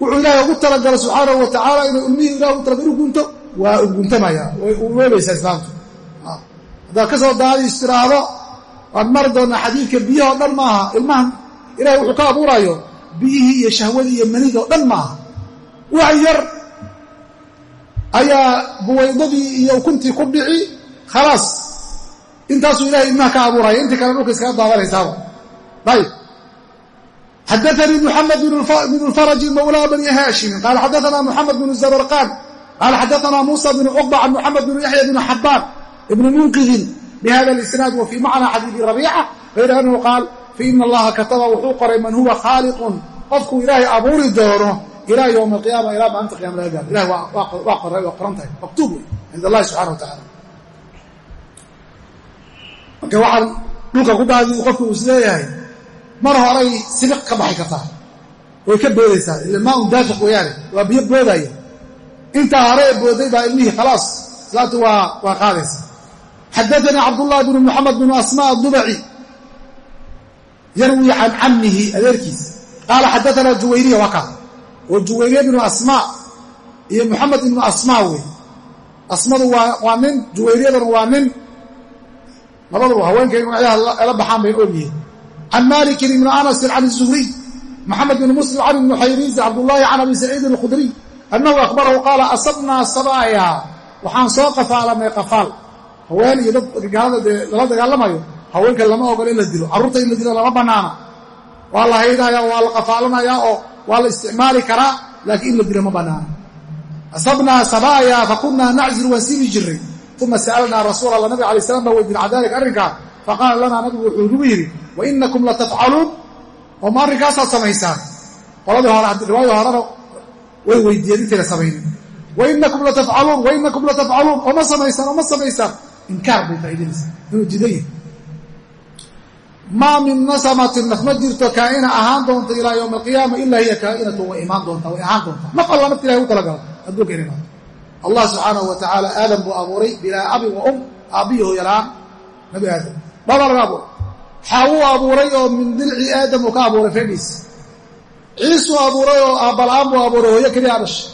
Wuxuu ilaahay ugu talagalo subxaanahu wa tacaala inuu ilmihii ilah ugu talagalo gunto. Waa guntamaya. Way uroobaysaa islaamtu. Haddaad ka soo daadiis tiraahdo waad mari doonaa xadiidka biyahoo dhan maaha. Ilmahan ilahay wuxuu ka abuurayo biyihii iyo shahwadii iyo manidoo dhan maaha. Wax yar ayaa buwaydadii iyo ukuntii ku dhici khalaas. Intaasuu ilahay ilmaha ka abuuraya intii kale dhulka iskaga daadanaysaaba ayb xadaanii muxamed bn lfaraj mawlaa bani haashimin qaala xadaana muxamed bn zabarqaan qaala xadaana muusa bn cuqba can muxamed bn yaxya bn xabaan ibni munqidin bhada اlisnaad wa fii macna xadiidi rabiica hayra annahu qaal faina allaha kataba wuxuu qoray man huwa khaaliqun. Qofkuu ilaahay abuuri doono ilaa ywm alqiyaama ilaa maalinta qiyama laga gaaro ilahay waa qoray waa qoran tahay maktuub wey cind allahi subxana wa tacala marka waxaan dhulka ku daadi qofku uu is mar horay sibiq ka baxi kartaa way ka boodaysaa ila maa un daafiq weeyaane waa biyo boodaya. Intaa hore booday baa ilmihii khalaas islaantu waa qaadaysa. Xadaanii cabdullahi bnu muxamed bnu asma adubaci yarwi can cammihi adeerkiis. Qaala xadaanaa juwayriya waa kaa oo juwayriya bnu asmaa iyo muxamed ibnu asmaa wey. Asmadu waa nin juwayriyaduna waa nin. Labaduba haweenkay magacyaha ela baxaan bay ogyihiin. Can malikin ibni anasin can zuhriy maxamed bn muslim can ibni xayriisi cabdullaahi can abi saciidin alkhudriy annahu akhbarahu qaala asabnaa sabaaya waxaan soo qafaalanay qafaal. Haween iyo dad gaalada dee lala dagaalamayo haweenka lama ogola in la dilo. Carruurta in la dilo lama bannaana waa la haydaya waa la qafaalanayaa oo waa la isticmaali karaa laakiin in la dilo ma bannaana asabnaa sabaaya fa kunnaa nacziru waan siibi jirray uma sa'alnaa rasuul allah nabig alay slam baa weydiin can dalika arrinkaa faqaala lanaa nabigu wuxuu nagu yidhi wa inakum latafcaluun oo ma arrinkaasaad samaysaan? Qoladii hore riwaayadii horena way weydiiyeen intayna samaynin. Wainakum latafcaluun wainakum latafcaluun oo ma samaysaan oo ma samaysaan inkaar bay faa'iidinaysaa inuu didan yahay maa min nasamatin naf ma jirto kaa'ina ahaan doonta ilaa yowmi alqiyaama ilaa hiya kaa'inatu way imaan doontaa way ahaan doontaa naf alla nafta ilahay u talagala adduunka inay maato allah subxaanahu wa tacaala aadam buu abuuray bilaa abin wa um aabbiyi hooyalaan nabi aadam. Babaa laga abuuray xaawuu abuuray oo min dilci aadam uu ka abuuray feedhiis ciisuu abuuray oo aabbala'aan buu abuuray hooyo keliyaa dhashay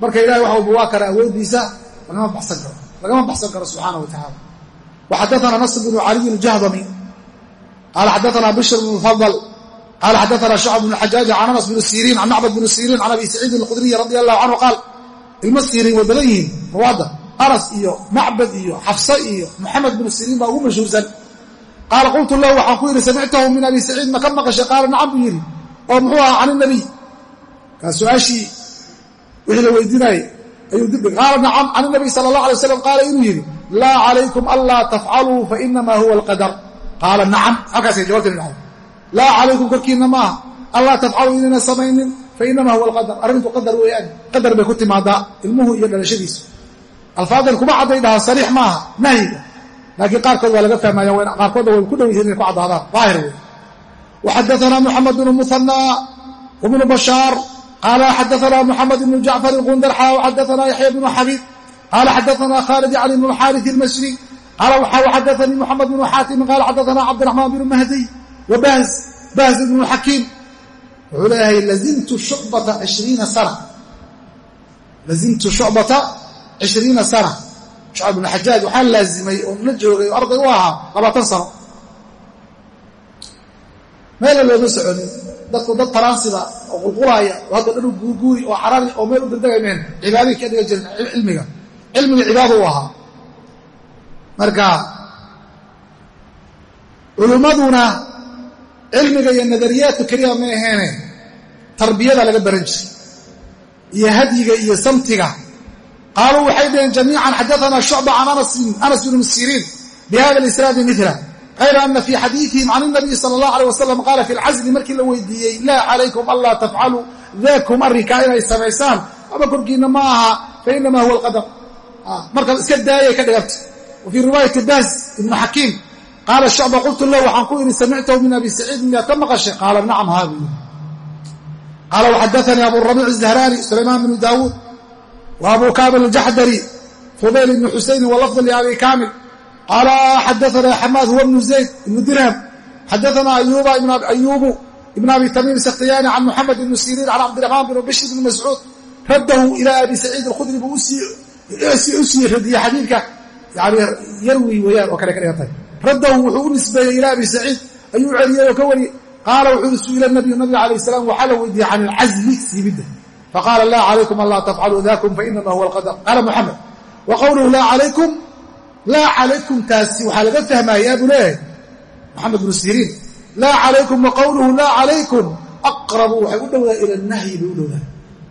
marka ilahay waxa uba waa kara awooddiisa lagama baxsan karo. Subxaana wa tacaala wa xadaana nasr bnu caliy aljahdami qaala xadaana bishr bn mufadal qaala xadaana shacb bn xajaaji can anas bn siriin can macbad bn siriin can abi saciidin alkhudriyi radi allahu canhu qaal ilma siriin way badan yihiin rawaadda anas iyo macbad iyo xafsa iyo moxamed bnu siriin baa ugu mashhuursan qaala qultu lahu waxaan ku yidhi samictahu min abi saciid ma ka maqashay qaala nacam buu yidhi oo muxuu ahaa can inabiy kaa su'aashii wixii la weydiinayey ayuu dib qaala nacam can inabiy sala allah alay waslam qaala inuu yidhi laa calaykum anlaa tafcaluu fainamaa huwa alqadar qaala nacam halkaasay jawaabta dhahda laa calaykum korkiinna maaha allaa tafcalu inayna samaynin fainamaa huwa alqadar arrintu qadar weeyaan qadar bay ku timaadaa ilmuhu iyo dhalashadiisu alfaadan kuma cadday dhaha sariix maaha nahyiga laakiin qaarkood waa laga fahmayaa qaarkoodna way ku dhow yihiin inay ku caddaadaan daahir wey waxadaanaa muxamed bnu muhanaa wbnu bashaar qaala xadaanaa muxamed bnu jacfar qundar xaa xadaanaa yaxya bnu xabiib qaala xadaanaa khaalid yani bnu xaari almasri qaala waxau xadaanii muxamed bnu xaatim qaala xadaanaa cabdiraxmaan bnu mahdiy wa bahz bahz bnu xakiim wuxuu leeyahay lazintu shucbata ishriina sana lazintu shucbata cishriina sana shucba bnu xajaaj waxaan laazimay oon la joogay oo arday u ahaa labaatan sano meelna looma soconin dadku dad faransiba oo qulqulaaya oo hadda dhanu guuguuri oo carari oo meel u dardegay mehen cibaadii ka dhiga jirta cilmiga cilmiga cibaado u ahaa marka culummaduna cilmiga iyo nadariyaadku keliya ma aheene tarbiyada laga baran jiray. Iyo hadyiga iyo samtiga. Qaaluu waxay dhaheen jamiican xadaana shucba can anas bn siriin bihada isnaadi mila hayra ana fii xadiiihim can nabiyi sala allah aleh wasalam qaala fi lcasli markii la weydiiyey laa calaykum anlaa tafcaluu daakum arrinkaa inay samaysaan aba korkiina ma aha fainama huwa alqadar marka iska daayay ka dhiganta wa fii riwaayati baas ibnu xakiim qaala shucba qultu lahu waxaan ku idhi samictahu min abi saciid miyaad ka maqashay qaala nacam haa buu yidhi qaala waxadaanii abu rabiic izahraani sulaymaan bnu daawuud wa abu kaamil aljaxdari fudayl ibni xusaynin walafdu liabi kaamil qaala xadaana xamaad huwa bnu zayd ibnu dirham xadaana ayubu ibn abi tamiim sakhtiyaani can muxamed ibni siriin can cabdiraxmaan bn bishir bni mascuud raddahu ilaa abi saciid alkhudri buu u sii radiyey xadiidka yani yarwi weyaan oo kale ka dhigantay raddahu wuxuu u nisbeeyey ilaa abi saciid ayuu celiyey oo ka wariyey. Qaala wuxuu su'ila nabiyu nabiga alayh salam waxaa la weydiiyey can alcazli siibidda faqaala laa calaykum an laa tafcaluu dakum fainama huwa alqadar. Qaala muxamed wa qowluhu laa calaykum laa calaykum taasi waxaa laga fahmaya buu leeyahay. Maxamed bnu siriin laa calaykum wa qowluhu laa calaykum aqrabu waxay u dhowdahay ila nahyi bay u dhowdahay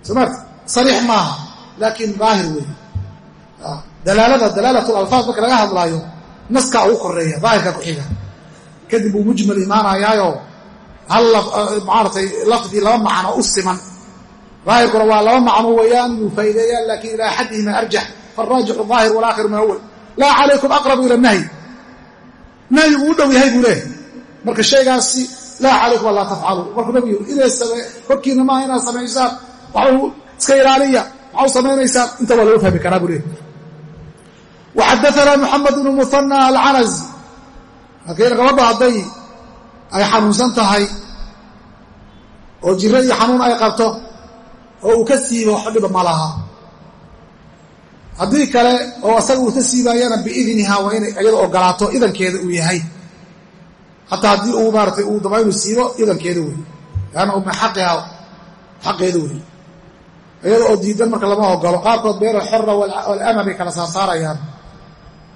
soo maarta sariix maaha laakiin daahir weeye dalaalada dalaalat alfaad marka laga hadlaayo naskaa ugu koreeya daahirka ku xiga. Kadib uu mujmal imaanayaayo hal maaratay lafdii laba macno u siman. Daahirkuna waa laba macno weeyaan yuu faa'iideeyaan laakiin ilaa axadihima arjax faaraajixu daahir walaakhiru min awal laa calaykum aqrabu ila nahyi. Nahyi uu u dhow yahay buu leeyahay. Marka shaygaasi laa calaykum an laa tafcaluu. Markuu nabigu korkiina maaha inaad samaysaan waxu iska ilaaliya. Maxau samaynaysaan. Inta waa lagu fahmi karaa buu leeyahy waxadaanaa muxamed bnu muhanna alcanaz laakiin gabadha hadday ay xanuunsan tahay oo jiro iyo xanuun ay qabto oo uu ka siibo waxba dhiba ma laha haddii kale oo asaga uu ka siibaayana biidniha waa inay iyada ogolaato idankeeda uu yahay hataa haddii uu maaratay uu daba inuu siibo idankeeda wey laanna min xaqiha xaqeeda wey iyada oo diidan marka lama ogolo qaarkood been alxora walama bay kala saarsaarayaan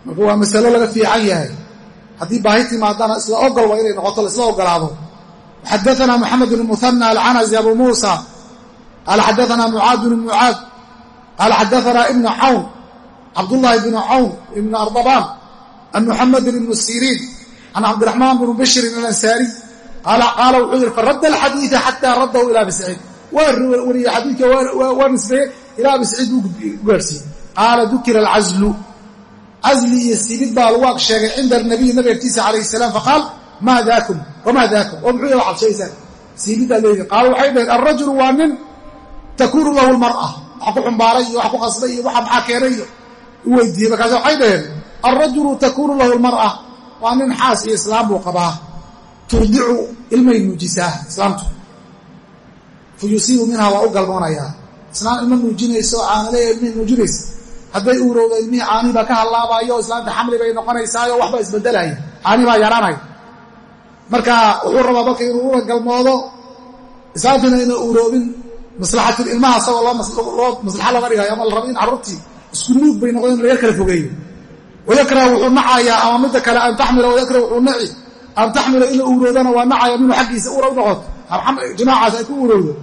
marka waa masalo laga fiican yahay. Haddii baahi timaadana isla ogol waa inay noqoto laisla ogolaado xadaana moxamed bn muhanna alcanazi abu muusa. Qaala xadaana mucaad bn mucaad qaala xadaana ibnu cawn cabdullaahi bnu cawn ibnu ardabaan an muxamedin ibnu siriin can cabdiraxmaan bn bishrin alansaariy qaala wuxuu yidhi faradda alxadiida xataa raddahu ila abi saciid waa xadiidka waa nisbeeyey ilaa abi saciid buu gaarhsiiyey qaala dukira alcazlu casli iyo siibid baa lagu ag sheegay cinda nabiyi nabiga agtiisa calayh salaam faqaal maa daakum wamaa daakum oo muxuu sheegaysaan siibiddaa leeyihi qaala waxay dhaheen alrajulu waa nin takuunu lahu lmar'a wax ku xumbaaray iyo wax ku qasbay iyo waxa maxaa keenay iyo u weydiiyey markaas waxay dhaheen alrajulu takuunu lahu lmar'a waa nin xaas iyo islaam buu qabaa turdicu ilmay nuujisaa islaamtu fa yusiibu minhaa waa hadday uurowda ilmihii caanii baa ka hallaabayo islaanta xamli bay noqonaysaayo waxbaa isbedelaya caanii baa yaraanaya marka wuxuu rabaa marka inuu ula galmoodo islaantiina ina uuroobin maslaxatul ilmaha asagoo maslaxa looga dhigayo ama la rabo in carruurtii isku nuug bay noqdeen in laga kala fogeeyo. Wayakrah wuxuu nacayaa ama midda kale an taxmila wayakrah wuxuu naci. An taxmila ina uuroodana waa nacaya minuu xaggiisa uura u noqoto jimaacaas ay ku uurowdo.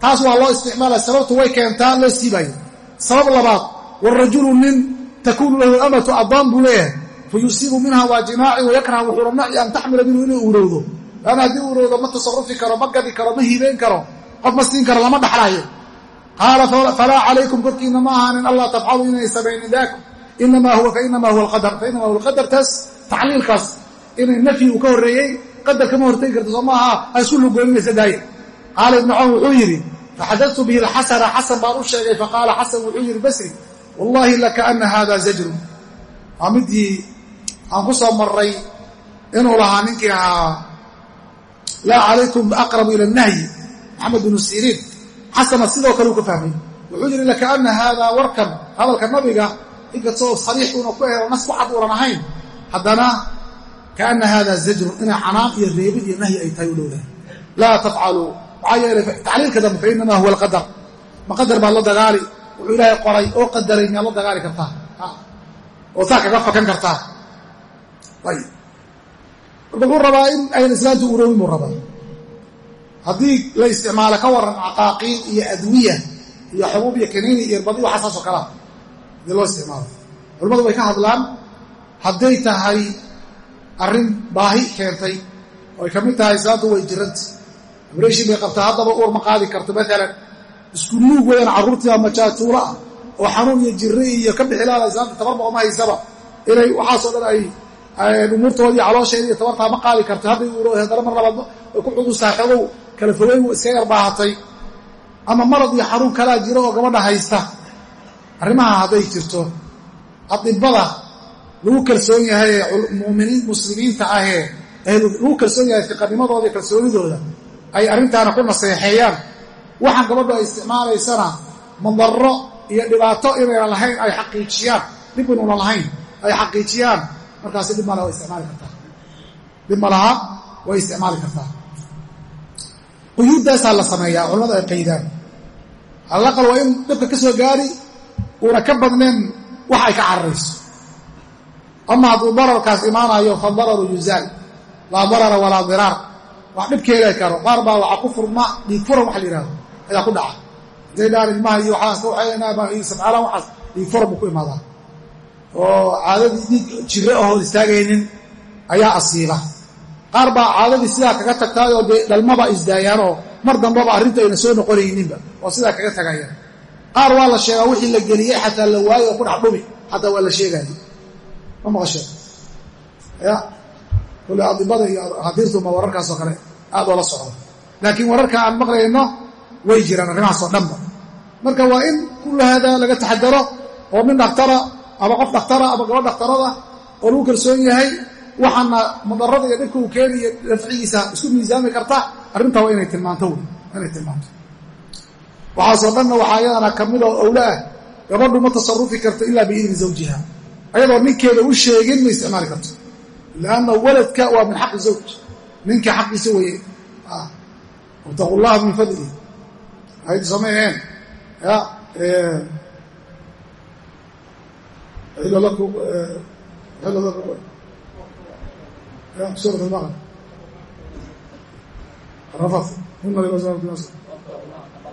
Taas waa loo isticmaala sababtu way keentaa loo siibayo sabab labaad warajulu nin takuunu lahu amatu adoon buu leeyahay fa yusiibu minha waa jimaaci wayakrah wuxuuna naci an taxmila minhu inuu uurowdo laanna haddii uurowdo ma tasarufi karo ma gadi karo ma hiibeyn karo qof ma siin karo lama dhaxlaayo qaala falaa calaykum korkiina ma ahaanin allaa tafcalu inay samaynin daakum inamaa huwa fainamaa huwa alqadar fainamaa huwa alqadar taas tacliilkaas inay nafyi uu ka horreeyey qadar kama hortegi karto soo maaha ha isku lugooninaysa daaya qaala ibnu cawn wuxuu yidhi faxadadtu bihi alxasana xasan baan u sheegay faqaala xasan wuxuu wallaahi lakaana hada zajrun waa midii aan ku maray inuu lahaa ninkii ahaa laa calaykum aqrabu ila nahyi maxamed binu siriin. Xasana sidoo kale uu ka fahmay. Wuxuu yidhi lakaana haadaa warkan hadalka nabiga inkastoo sariix uuna ku helo nas ku cad uunan ahayn haddana kaana hada zajrun inay canaan iyo reebid iyo nahyi ay tahay u dhowdahay laa tafcaluu maxaa yeelay tacliilka dambe fainamaa huwa alqadar. Ma qadar baad la dagaali wuxuu ilaahay qoray oo qadaray miyaad dagaali kartaa. Oo saa kaga fakan kartaa. Ayb wuxuu rabaa in ayna islaamtu uroobin buu rabaa. Haddii la isticmaalo ka waran caqaaqiin iyo adwiya iyo xubuub iyo kaniini iyo irbadi waxaa saasoo kalea haddii loo isticmaalo. Culimmadu way ka hadlaan hadday tahay arrin baahi keentay oo ay ka mid tahay islaantu way jiranta abreshin bay qabtaa haddaba uur ma qaadi karto maalan isku nuug weeyaan carruurtii ama jaatuulo ah oo xanuun iyo jirri iyo ka bixilaada islaamta tabarba oma haysaba. Inay waxaasoo dhan ay umuurtoodii caloosheeda iyo tabartaa ma qaadi karto. Hadday uuro haddana mar labaad ku cudustahay xogow kala fogeyn iska yar baahatay ama marad iyo xanuun kalaa jiro oo gabadha haysta arrimaha hadday jirto. Adibada lagu kalsoon yahay muminiin muslimiinta ahee lagu kalsoon yahay fiqanimadooda iyo kalsoonidooda ay arrintaana ku naseexeeyaan waxaan gabadhu ay isticmaalaysana madaro iyo dhibaato inayna lahayn ay xaqiijiyaan. Dhib inuuna lahayn ay xaqiijiyaan. Markaasi dhib malaha way isticmaali kartaa. Dhib malaha way isticmaali kartaa. Quyuuddaasaa la sameeyaa culamadu ay qaydaan. Allaqal waa in dhibka ka soo gaari uuna ka badneen wax ay ka cararayso. Ama hadduu dararkaas imaanayo fa dararu yuzaal laa darara walaa diraar. Wax dhib karo qaar baa waxaa ku furma dhiig furan wax la yihahdo ayaa ku dhaca. Intay dhaan ilmaha iyo waxaasafcaalan waxaas dhiig furan buu ku imaadaa. Oo caadadii dhiig jire ahood istaagaynin ayaa asiiba. Qaar baa caadadii sidaa kaga tagtaayoo dee dhalmaba isdaayaanoo mar dambaba arrintu ayna soo noqonayninba oo sidaa kaga tagayaan. Qaar waa la sheegaa wixii la geliyey xataa la waayo oo ku dhex dhubi xataa waa la sheegaayo. Ma maqashee ya kule adibada iyo hadiirtuma wararkaasoo kale aad oola socdo. Laakiin wararka aan maqlayno way jiraan arrimahaasoo dhanba marka waa in kullu laga taxadaro oo nin dhakhtara ama qof dhakhtara ama gabadh dhakhtarada oo lagu kalsoon yahay waxaana mudarada iyo dhibka uu keeni iyo isku miisaami karta arrintaa waa inay tilmaanto inay tilmaanto. Waxaasoo dhanna waxaa ayadana ka mid oo owla ah gabadhu ma tasarufi karto ilaa biidni zawjiha. Ayadoo ninkeeda u sheegin ma isticmaali karto. Lianna waladka waa min xaqi zawj ninka xaqiisa weye wtaqu llaha min fadli ayaddu sameeyeen ya libas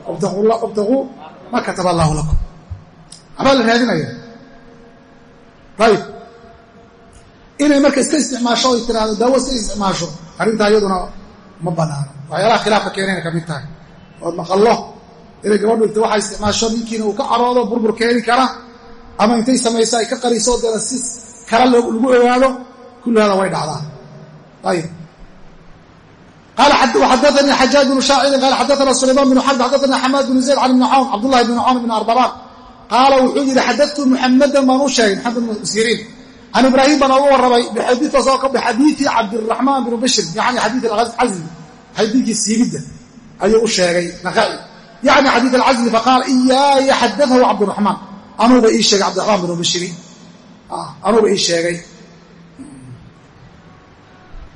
wabtaquu ma kataba allahu lakum. Waxbaa la raadinaya ayib inay marka iska isticmaasho oy tiraahdo daawo iska isticmaasho arrintaa iyaduna ma banaano. Waxyaalaha khilaafka keenayna ka mid tahay. Ood maqallo inay gabadhu inta waxaa isticmaasho ninkiina uu ka caroodo burbur keeni kara ama intay samayso ay ka qariso deena si kala lagu ogaado kullu hada way dhacdaa. Ayib. Xadaanii xajaaj bnu shaaciri qaala xadaana sulaymaan bnu xarb xadaana xamaad bnu zayd can ibni cawn cabdullahi bni cawn bn ardabaan qaala wuxuu yidhi xadatu muxamadan baan u sheegay maxamed bnu siriin. Can ibraahim baan uga warramay bixadiii cabdiraxmaan bnu bishr yani xadii alcazli xadiikii siibidda ayuu u sheegay naqaci yani xadii alcazli faqaala iyaaya xadaahu cabdiraxmaan anuuba ii sheegay cabdiraxmaan bnu bishri anuuba ii sheegay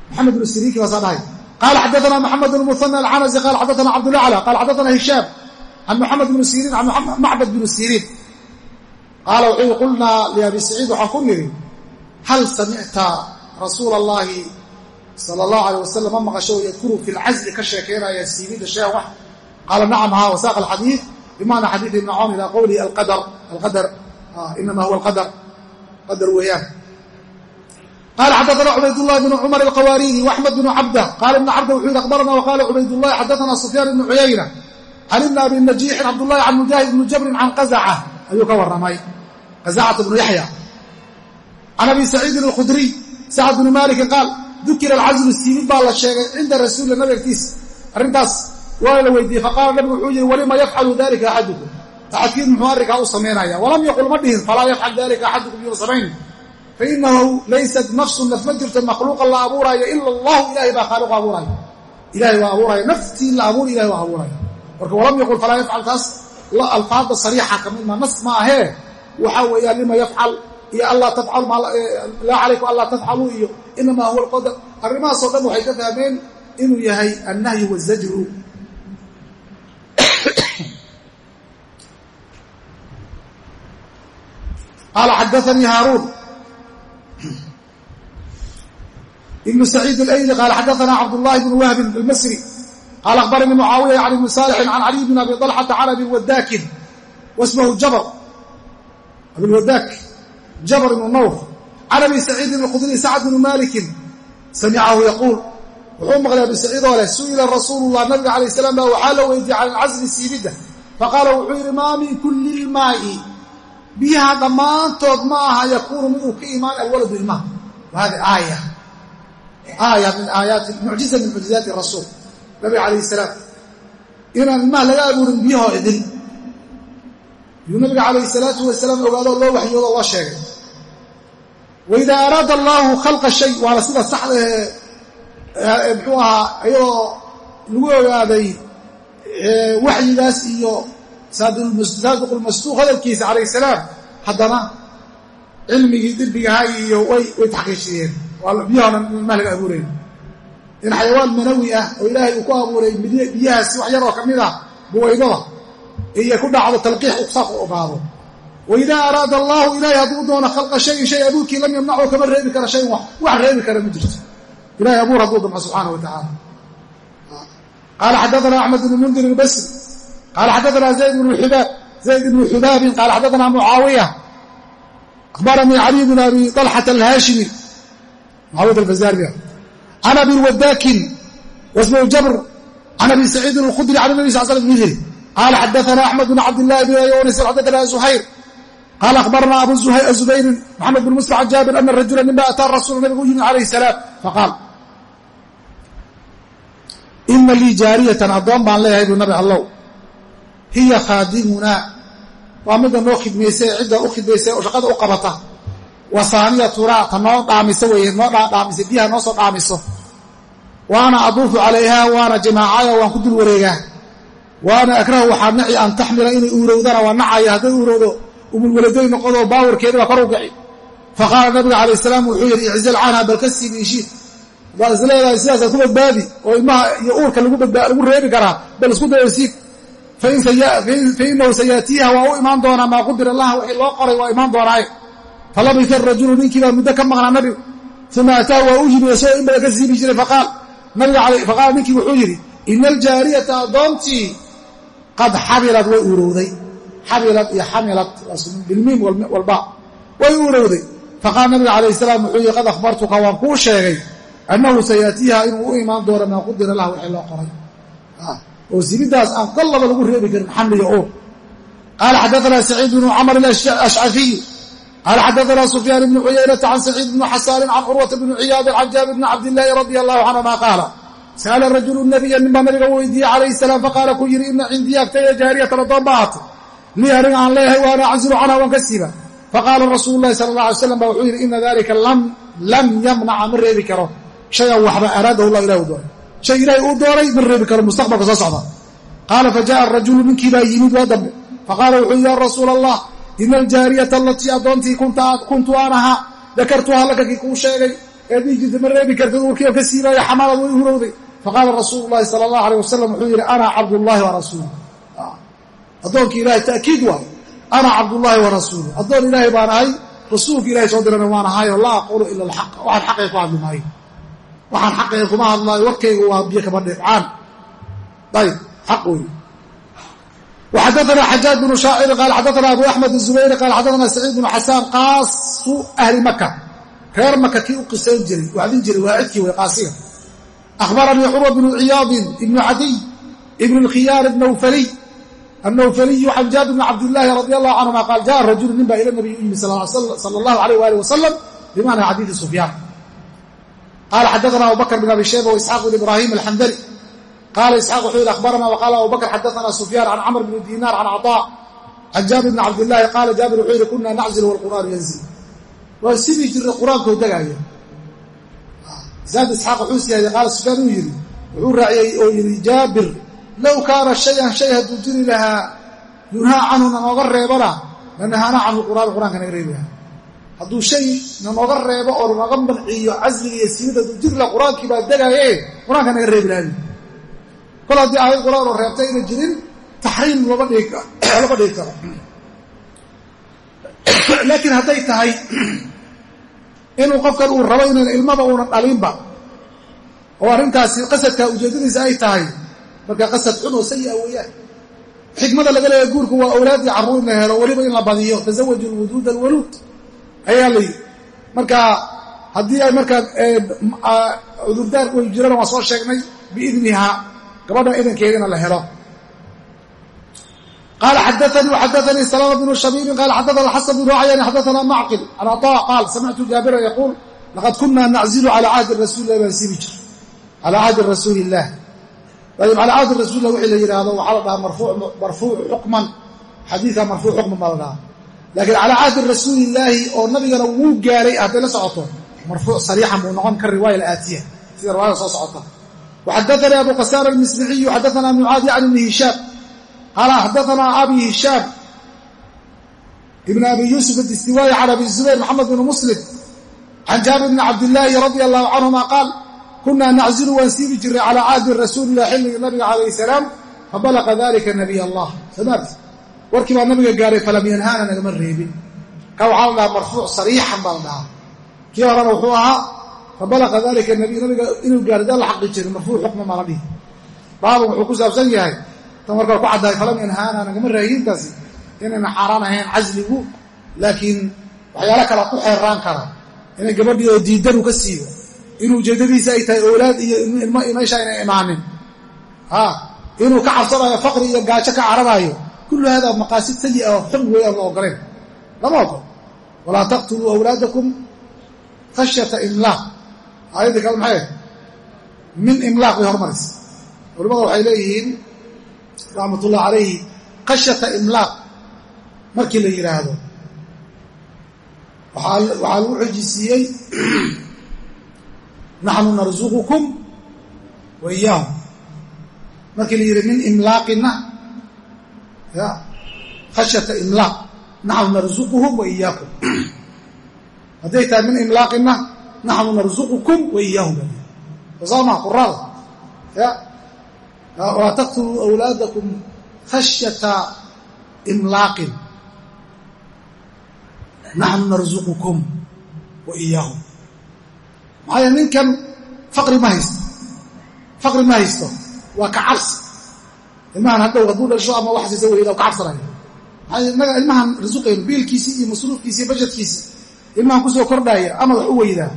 maxamed bnu siriinki baasaa dhahay qaala xadaana maxamed bn muhana alcanasi qala xadaana cabdulacla qala xadaana hishaam can maxamed bnu siriin can macbad bnu siriin qaala wuxuu yii qulnaa liabi saciid waxaan ku nidhi hal samicta rasuula allahi sala allahu alay wasalam ma maqasho yadkuru fi lcazli ka sheekeynaya siibidda shee wax qaala nacam ha wasaaqa alxadiid bimacna xadiid ibni cawn ilaa qowlihi alqadar alqadar inama huwa alqadar qadar weeyaan qala xadaana cubaydاllahi bn cumar alqawaariini waxmed bn cabda qaala ibn cabda wuxuu yidhi akhbarana waqala cubaydullahi xadaana sufyaan ibnu cuyayna can ibni abi najiixin cabdullahi can mujaahid bni jabrin can qazaca ayuu ka warramay qazacata bnu yaxya can abi saciidin alkhudriy sacad bni malikin qaal dukira alcazlu siibid baa la sheegay cinda rasuulila nabi agtiisa arrintaas waa la weydiiyey faqaala nabigu wuxuu yihi walima yafcalu dalika axadukum? Axadkiin muxuu arrinkaa u samaynaya walam yaqul ma dhihin falaa yafcal dalika axadukum yuu samayn. Fainahu laysat nafsun naf ma jirto makhluuqan la abuuraayo ila allahu ilahay baa khaaliqu abuuraayo ilahay waa abuuraya naftii la abuur ilahay waa abuuraya. Marka walam yaqul falaa yafcal taas alfaada sariixa ka mid ma nas ma ahee. Waxaa weeyaan lima yafcal iyo allaa tafcal laa calaykum allaa tafcaluu iyo inamaa huwa alqadar. Arrimahaasoo dhan waxay ka fahmeen inuu yahay annahyu wazajru qaala xadaanii haaruun ibnu saciid alayli qaala xadaana cabdullahi bnu wahbin almasri qaala akhbaranii mucaawiya can ibni saalixin can caliy bn abi dalxata can abi wadaakin wasmahu jabr abilwadaak jabr ibnu nawr can abi saciidin alkhudriy sacd bnu malikin samicahu yaquul wuxuu maqlay abi saciid oo leh su'ila rasuulullah nabiga calayh salaam baa waxaa la weydiiyey cala alcasli siibidda faqaala wuxuu yidhi maa min kulli ilmaa'i biyaha dhammaantood ma aha yakuunu miduu ka imaan alwaladu ilmaha. Wahadi aaya. Aaya min aayaati mucjiza min mucjizaati rasuul. Nabiga calayh salaam. Inaan ilmaha laga abuurin biyahoo idin. Yuu nabiga calayhi salaatu wasalaam ogaadoo loo waxyoodo loo sheegay. Waidaa araada allaahu khalqa shay waana sida saxda ee muxuu ahaa iyadoo lagu ogaaday waxyigaas iyo saadiqulmasduuq hadalkiisa calayh salaam haddana cilmigii dibigahaa iyo way taxqiijiyeen. Biyahoona ilmaha laga abuurayn in xayawaan manawi ah oo ilaahay uu ku abuuray biyahaasi wax yaroo ka mid ah buwaydada iyo ku dhacdo talqiix saaq u ogaado. Waidaa araada allaahu ilaahay hadduu doono khalqa shayin shay abuurkii lam yamnacu kama reebi kara shayn wax reebi kara ma jirto. Ilahay abuur hadduu damco subxaana wa tacaala qaala xadaana axmed bnu mundir ilbasri qaala xadaana zayd ibnu xubaabin qaala xadaana mucaawiya akhbaranii cali bn abi طalxata alhaashimi mucaawiyat alfazariya can abi wadaakin wasmu jabr can abi saciidin alkhudri can nabi sal slam mithli qaala xadaana axmed bn cabdillahi bn yunis xadaana zuhayr qaala akhbarana abu zubayrin maxamed bn muslim can jaabir ana rajula ninba ataa rasuula nabiga u yimi calayh salaam faqaal ina lii jaariyatan addoon baan leeyahay buu nabi allow hiya khaadimunaa waa midda noo khidmaysa ee cidda u khidmaysa oo shaqada u qabata. Wa saaniyatunaa ta noo dhaamisa weeye noo dhaamisa biyaha noo soo dhaamiso. Waana aduufu calayhaa waana jimaacayo waan ku dul wareegaa. Waana akrahu waxaa naci an taxmila inay uurowdana waa nacaya hadday uurowdo umulwaladay noqodo baawarkeedi baa kor u gaci faqaala nabiga calayh salaam wuxuu yidhi iczal canha bal ka siibi ishiid hadaad is leedahay sidaasaad ku badbaadi oo ilmaha iyo uurka lagu reebi karaa bal fainahu sayaatiiha waa u imaan doonaa maa qudira laha wixii loo qoray waa imaan doonaaye falabika rajulu ninkii baa muddo ka maqnaa nabigu uma ataa waa u yimi isagoo in badan ka siibi jiray faqaala ninkii wuxuu yidhi ina aljaariyata addoontii qad xabilad way uurowday xabilad iyo xamilad bilmiim walba way uurowday faqaala nabiga calayh salaam wuxuu yidhi qad akhbartuka waan kuu sheegay annahu sayaatiiha inuu u imaan doono maa qudira laha wixii loo qoray oo sibidaas aan kollaba lagu reebi karin xamliga uur qaala xadaana saciid bnu camr ashcafiy qaala xadaana sufyaan bnu cuyaynata can saciid bni xasaanin can curwata bni ciyaadin can jaabir bni cabdillaahi radia allahu canhuma qaala sa'ala rajulu nabiya ninbaa nabiga weydiiyey calayhi salaam faqaala ku yidhi ina cindii agtaya jaariyatan addoon ba ahatay lii aniga aan leeyahay waana aczilu canha waan ka siiba faqaala rasuulu lahi sala allah alay slam ba wuxuu yidhi ina dalika lam yamnaca ma reebi karo. Shayan waxba araadahu llah ilah u doonay shay ilaahay uu doonay ma reebi karo mustaqbalka soo socda. Qaala fajaءa arajulu ninkii baa yimid waa dambe. Faqaala wuxuu yidhi ya rasuula allah ina aljaariyata alatii addoontii kuntu aan ahaa dakartuha laka kii kuu sheegay ee dhihi jirta ma reebi kartid uurkiioo ka siibaayo xamaalad way hurowday. Faqaala rasuulu llahi sala allah alيh wasalam wuxuu yidhi ana cabdullahi wa rasuulu. Addoonkii ilahay ta'kiid waay. Ana cabdullaahi wa rasuulu. Addoon ilaahay baan ahay rasuulka ilahay soo dirana waan ahayoo laa aquulu ila alxaq waxaan xaqay ku hadli maayo waxaan xaqayga kuma hadlaayo warkaygu waa biyo kama dhibcaan ayb xaq wey وxadثna xajاaج بن شhaacir qال xadثna abu أحmed الزubayri qال xadثna سacيid بن xasaan qaasu أhli maka reer maka kii u qisayn jiray wacdin jiray waacidkii way qaasiga أخbaranii curوة بن ciyaadi بن cadiy بن الkhiyaar الnwfliy الnwfliyu can jaabir بn cabdالlahi radي الlahu canهuma qaal jaءa rajulu nin baa ila nabiy u yimi salى الlahu عalيه وalih وasلم bimacna xadiiثi sufyaan qaala xadaana abubakr bn abi shayba waisxaaq bn ibrahim alxandali qaala isxaaq wuxuu yidhi akhbarana waqaala abubakr xadaana sufyaan can camr bni dinaar can caطaa can jaabir bni cabdillaahi qaala jaabir wuxuu yidhi kunaa naczilu wlqur'aanu yanzil waa sidii jirra qur'aankoo degaaya zaad isxaaq wuxuu siyaaday qaala sufyaan uu yidhi wuxuu raaciyey oo yidhi jaabir low kaana shayan shay hadduu jiri lahaa yunhaa canhu nanooga reebana lanahaana canhu qur'aan qur'aanka naga reebi lahaa hadduu shay nanooga reebo oo nanoga manciyo casliga iyo siimid hadduu jiri laha qur'aankii baa degaaye qur'aanka naga reebi lahay kol haddii aayad qur'aan oo reebtay ina jirin taxriim lama dhigi karo. Laakiin hadday tahay inuu qofkan uu rabo inan ilmaba uunan dhalinba oo arrintaasi qasadka ujeeddadiisa ay tahay marka qasad xun oo sayi-a weeyaan. Xikmada laga leeya guurku waa awlaad iyo carruur in la helo weliba in la badiyo. Tasawaju lwuduud alwaluud ayaa la yidhi. Marka haddii ay markaa cudurdaar way jirana waan soo sheegnay biidnihaa gabadha idankeedina la helo. Qala xadaanii waxadaanii salama bnu shabiibin qala xadaana xasan bnu cayani xadaana macqil can aطa qaal samictu jaabira yaquul laqad kuna naczilu cala cahdi rasuuli lah baan sibi jir calaa cahdi rasuuli illah ayb calaa cahdi rasulilah wixii la yidhaahdo waxaa la dhahaa marfuuc xukman xadiidka marfuuc xukman baa la dhahaa laakiin calaa cahdi rasuuli illaahi oo nabigana wuu gaaray hadday la socoto marfuuc sariixan buu noqon ka riwaaya alaatiya sida riwaayada soo socota. Waxadaanii abu qasaar almisriciyu xadaana mucaadi can ibni hishaam. Qaala xadaana abi hishaam ibn abi yuusuf adistiwaayi can abi zubayr maxamed bn muslim can jaabir bni cabdillaahi radia allahu canhuma qaal kunaa naczilu waan siibi jirnay calaa cahdi rasuulilah xilligii nabiga calayh salaam fabalaqa dalika nabiy allah samaarti warkii baa nabiga gaaray falam yanhaana nagama reebin. Ka waxaa la dhahaa marfuuc sariixan baa la dhahaa. Kii horena wuxuu ahaa fabalaqa dalika nabiy nabiga inuu gaaray daan la xaqi jirin marfuuc xukma maa la dhihi. Baabun wuxuu ku saabsan yahay tan markaa ku caddahay falam yanhaana nagama reegintaasi inayna xaaraan ahayn casligu laakiin waxyaalo kala ku xeeraan kara. Inay gabadhii oo diidan uu ka siibo. Inuu ujeeddadiisa ay tahay oolaad iyo meesha ayna imaanin inuu ka cabsanayo faqri iyo gaajo ka cararaayo kullu hada maqaasid sayi'a oo xun wey aan la ogolayn lama ogol walaa taqtuluu awlaadakum khashyata imlaaq aayaddii kale maxay min imlaaq bay hormaraysa culimmada waxay leeyihiin raxmatullah calayhi khashyata imlaaq markii la yidhaahdo waxaa lagu xojisiiyey naxnu narzuqukum wa iyaahum markii la yidhi min imlaaqina ya khashyata imlaaq naxnu narzuquhum wa iyaakum hadday tahay min imlaaqina naxnu narzuqukum wa iyaahum qurada ya walaa taqtuluu awlaadakum khashyata imlaaqin naxnu narzuqukum wa iyaahum ninkan faqri ma haysto faqri ma haysto waa ka cabsi ilmahan hadhow hadduu dhasho ama wax siisa weyda ka cabsanaya innaga ilmahan rasuqayno biilkiisii iyo masruufkiisi iyo ilmahan ku soo kordhaaya ama wax u weydaa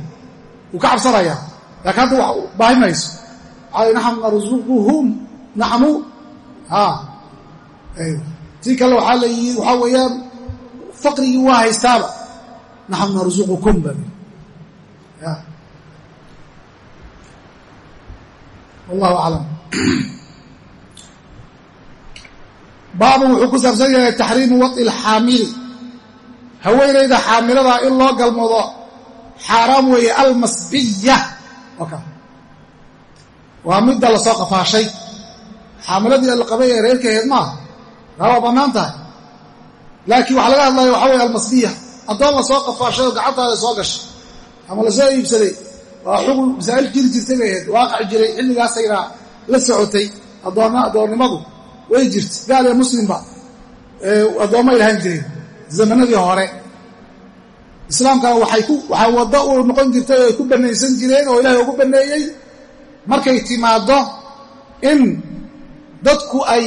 wuu ka cabsanaya. Laakiin hadda wax baahi mayso. Maxaa naxnu naxnu ha. Tii kale waxaa la yii waxaa weeyaan faqrigii waa haystaaba. Naxnu narzuqukum ba. Wallahu aclam baabu wuxuu ku saabsan yahay taxriimu wai lxaamili haweenayda xaamilada in loo galmado xaaraam weeye almasbiya. Waa midda la soo qafaashay. Xaamiladii alqabay ee reerka aheed maaha. Taa waa bannaan tahay. Laakiin waxaa laga hadlaya waxaa weye almasbiya. Addoon la soo qafaashay oo gacantaada soo gashay. Ama la soo iibsaday. Waa xugun masaa'il jiri jirtay bay ahayd. Waaqaci jiray. Xilligaasayna la socotay. Addoonnimadu way jirta gaal iyo muslimba addoomay lahaan jireen zamanadii hore. Islaamkana waxaa waddo uu noqon jirtay oo ay ku bannaysan jireen oo ilaahay ugu banneeyey markay timaaddo in dadku ay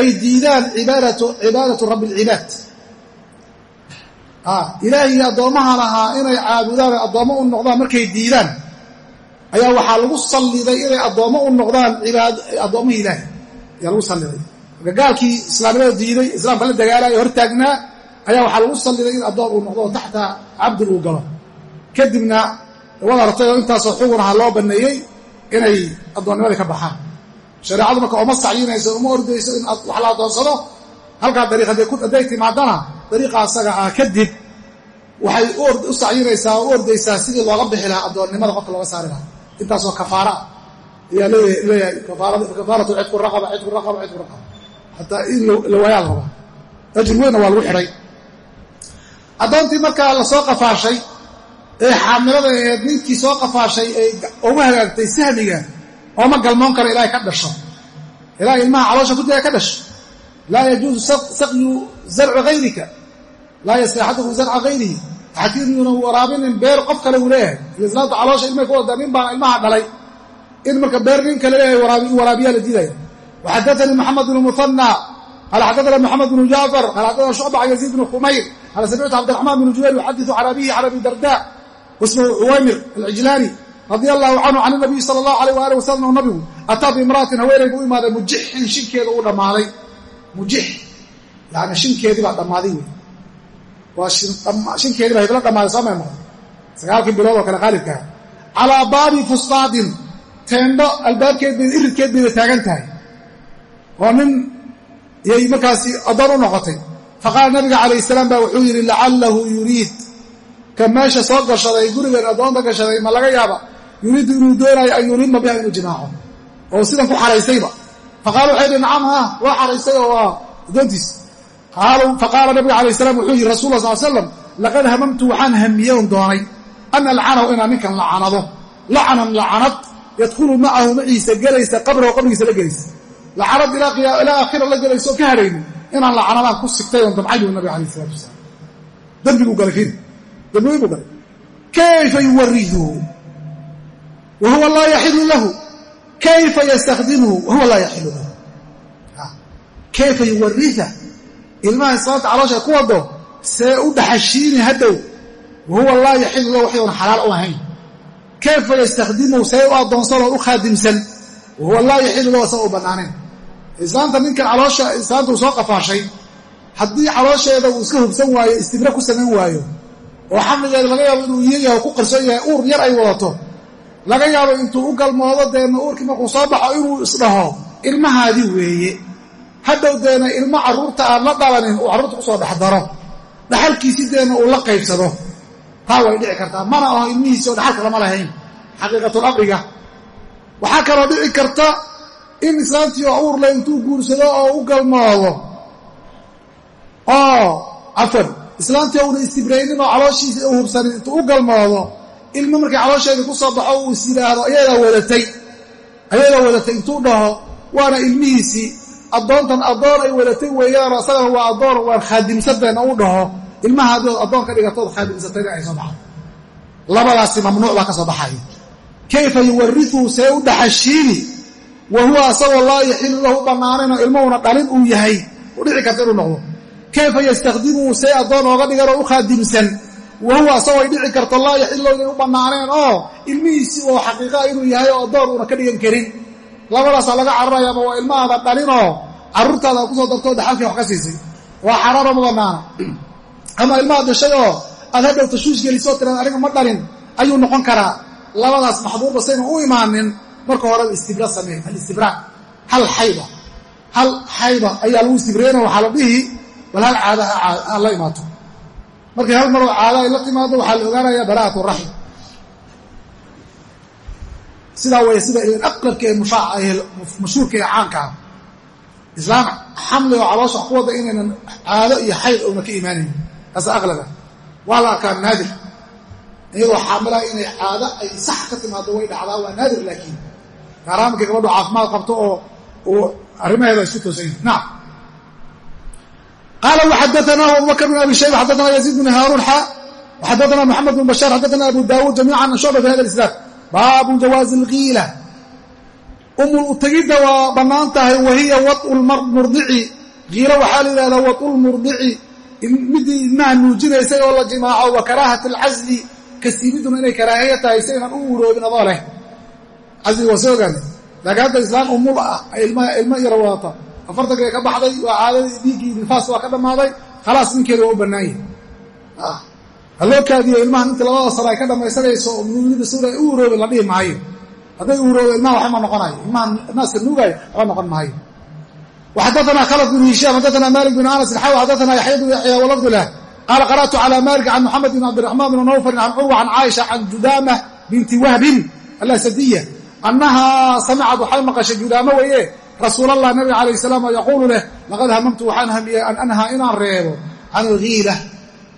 ay diidaan cibaadatu rabbi alcibaad ilaahay addoommaha lahaa inay caabudaan o addoommo u noqdaan markay diidaan ayaa waxaa lagu salliday inay addoommo u noqdaan addoommihii ilaahay ayaa lagu salliday marka gaalkii islaamnimada diiday islaamka la dagaalaya hortaagnaa ayaa waxaa lagu salliday in addoon uu noqdo oo taxta cabdin uu galo. Kadibna wada artay oo intaasoo xugun aha loo banneeyey inay addoonnimadii ka baxaan. Shareecadu marka oma sacyinayso uma ordayso in wax la addoonsado halkaa dariiq hadday timaadana dariiqa asaga ah kadib waxay u sacyinaysaa oo u ordaysaa sidii looga bixi lahaa addoonnimada qofka looga saari lahaa. Intaasoo kafaara ayaa leeyahay kafaaratu cidku raqaba cidku raqaba cidku raqaba. Xataa in la waayaa la rabaa ajir weynna waa lagu xidhay addoontii markaa la soo qafaashay ee xaamilada aheed ninkii soo qafaashay ee ugu hagaagtay sahmiga ooma galmoon karo ilaahay ka dhasho. Ilaa ilmaha caloosha ku jira ka dhasho. Laa yajuusu saqyu zarcu hayrika laa yasqi axadukum zarca hayrihi axadkiinuuna waraabinin beer qof kale uu leeyahay. Islaamta caloosha ilmay ku wadaa nin baana ilmaha dhalay in marka beer nin kale leeyahay waraabiyaa la diidaya. Waxadaanii moxamed bnu muhanى qaala xadana moxamed bnu jaafar qaala xadana shucba can yaziid bni xumayr qaala samictu cabdiraxmaan bnu jubayr yuxadiثu can abihi darda wasmuhu cuwaymir alcijlaani radia allahu canhu can nabiyi sala allahu alayh waali wasalam o nabigu ataa biimra'atin haweeney buu imaaday mujixin shinkeeda uu dhammaaday. Mujix yani shinkeedii baa dhammaaday. Waa shinkeedii baa hiblo dhammaaday soo maymo sagaalkii bilood oo kale qaalibkaa calaa baabi fustaadin teendho albaabkeed iridkeed bayba taagan tahay. Oo nin yay markaasi addoon u noqotay. Faqaala nabiga calayh salaam baa wuxuu yidhi lacallahu yuriid ka meesha soo gashaday gurigan addoonta gashaday ma laga yaaba. Yuriidu inuu doonaayo an yuriidma biha inuu jimaaco. Oo sidan ku xaraystayba. Faqaalu waxay dhi nacam ha waa xaraystay oo waa addoontiis. Faqaala nabiga calayh salaam wuxuu yidhi rasul sal slam laqad hamamtu waxaan hamiyoon doonay an alcanahu inaan ninkan lacanado lacanan lacanad yadkhulu macahu maciisa gelaysa qabrahu qabrigiisa la gelaysa. Lacanad ilaa aakhira la gelaysa oo ka hadhaynin inaan lacanadaan ku sigtay oon damcay buu nabiga alayh salatu wasalaam. Dembiguu galay fiiri dambiweyn buu galay. Kayfa yuwariduhu wa huwa laa yaxilu lahu. Kayfa yastakdimuhu wa huwa laa yaxilu lahu. Kayfa yuwarida ilmaha islaanta caloosha ku wado see u dhaxashiini haddow. Wahuwa laa yaxilu kayfa yastakdimuhu see u addoonsanoo u khaadimsan wahuwa laa yaxilu asaga u bannaanayn islaanta ninkan caloosha islaanta uu soo qafaashay haddii caloosheeda uu iska hubsan waayo istibra ku samayn waayo oo xamligeeda laga yaabo inuu iyo yaho ku qarsoon yahay uur yar ay wadato laga yaabo intuu u galmoodo deena uurkii markuu soo baxo inuu isdhaho ilmahaadii weeye hadhow deena ilmo carruurta aan la dhalanin uu carruurta ku soo dhexdaro dhaxalkiisi deena uu la qaybsado taa way dhici kartaa. Mana aho ilmihiisi oo dhaxalka lama lahayn. Xaqiiqatul amriga waxaa kaloo dhici karta in islaantii oo uurle intuu guursado oo u galmoodo oo cafan islaantii una istibraynin oo calooshiisa u hubsanin intuu u galmoodo ilmo markay caloosheedii ku soo baxo uu is yidhaahdo ayadaa wadatay intuu dhaho waana ilmihiisii. Addoontan addoon ay wadatay weeyaanoo asagana waa addoon waan khaadimsadeenna u dhaho ilmaha haddii ood addoon ka dhigatood khaadimsatayna ay soo baxdo. Labadaasi mamnuuc baa ka soo baxaya kayfa yuwariuhu see u dhaxashiini. Wa huwa asagoo laa yaxilu lahu bannaanaynoo ilmuhuna dhalin uu yahay. U dhici karta inuu noqdo. Kayfa yastakdimuhu see addoon ooga dhigan oo u khaadimsan. Wa huwa asagoo ay dhici karto laa yaxilu lahu inay u bannaaneen oo ilmihiisii oo xaqiiqaa inuu yahay oo addoon uuna ka dhigan karin. Labadaasaa laga cararaya ama waa ilmahaada dhalinoo carruurtaada ku soo dartoo dhaxalkii wax ka siisay. Waa xaraaro ma bannaana ama ilmaha dashay oo aad hadhow tashwiish gelisoo tiraada aniga ma dhalin ayuu noqon karaa. Labadaas maxduurba sayna u imaanin marka horeba istibra sameey alistibraa hal xayba. Hal xayba ayaa lagu istibreyna waxaa la dhihi bal hal caada ha la imaato. Markay hal maroo caada ay la timaado waxaa la ogaanaya bara'at raxim sidaa way sida aqrabka ee mashhuurka caanka ah. Islaam xamli oo caloosha ku inaynan caado iyo xayd oona ka imaanayn kaasa aqlaba waa la arkaa naadir. Iyadoo xaamilaha inay caado ay sax ka timaado way dhacdaa waa naadir laakiin. Gaaraha markay gabadhu caafimaad qabto oo uu arrimaheeda isku toosan yihiin nacam qaala waxadaanah abubakr bn abi shayba xadaana yaziid bn haaruun xa waxadaana moxamed bn bashaar xadaana abu daawuud jamiican an shucba fi hada isnaad baabu jawaazi alkiila umul utegidda waa bannaan tahay wahiya wau murdici kiilo waxaa la yidhahdaa midii ilmaha nuujinaysay oo la jimaaco wa karaahat alcasli. Kasiibiduna inay karaahiya tahay si u uroobin adoo leh. Casliga waa soo ogaana laakiin hadda islaan umul ah ilmo yara wadata afartankay ka baxday waa caadadii dhiiggii nifaas waa ka dhammaaday. Khalaas ninkeeda waa u bannaan yahay haloo kaadiyo ilmaha inta labada sano ay ka dhamaysanayso oo nuugida suura ay u uroobin la dhihi maayo. Hadday uroobo ilmaha waxba noqonayo ilmaha naaska nuugaayo waxba noqon maayo وxadثna khلف بن هiشام xadثna mالك بن أنس xaw xadثna yaحya بن yaحyى وlفظ lah qاla قرأت عlى mالك عن محaمد بن عبدالرحمن بن نوفل عن cروة عن cاaشha عن judاmة بنti وهبin الأسدية أنaha samcad waxay maqشhay judaamo weye rasuul الlah nabg عaليه السلام oo yquulu leh laqad hamمtu waxaan hamiyey an أnhى inaan reebo can الغiilة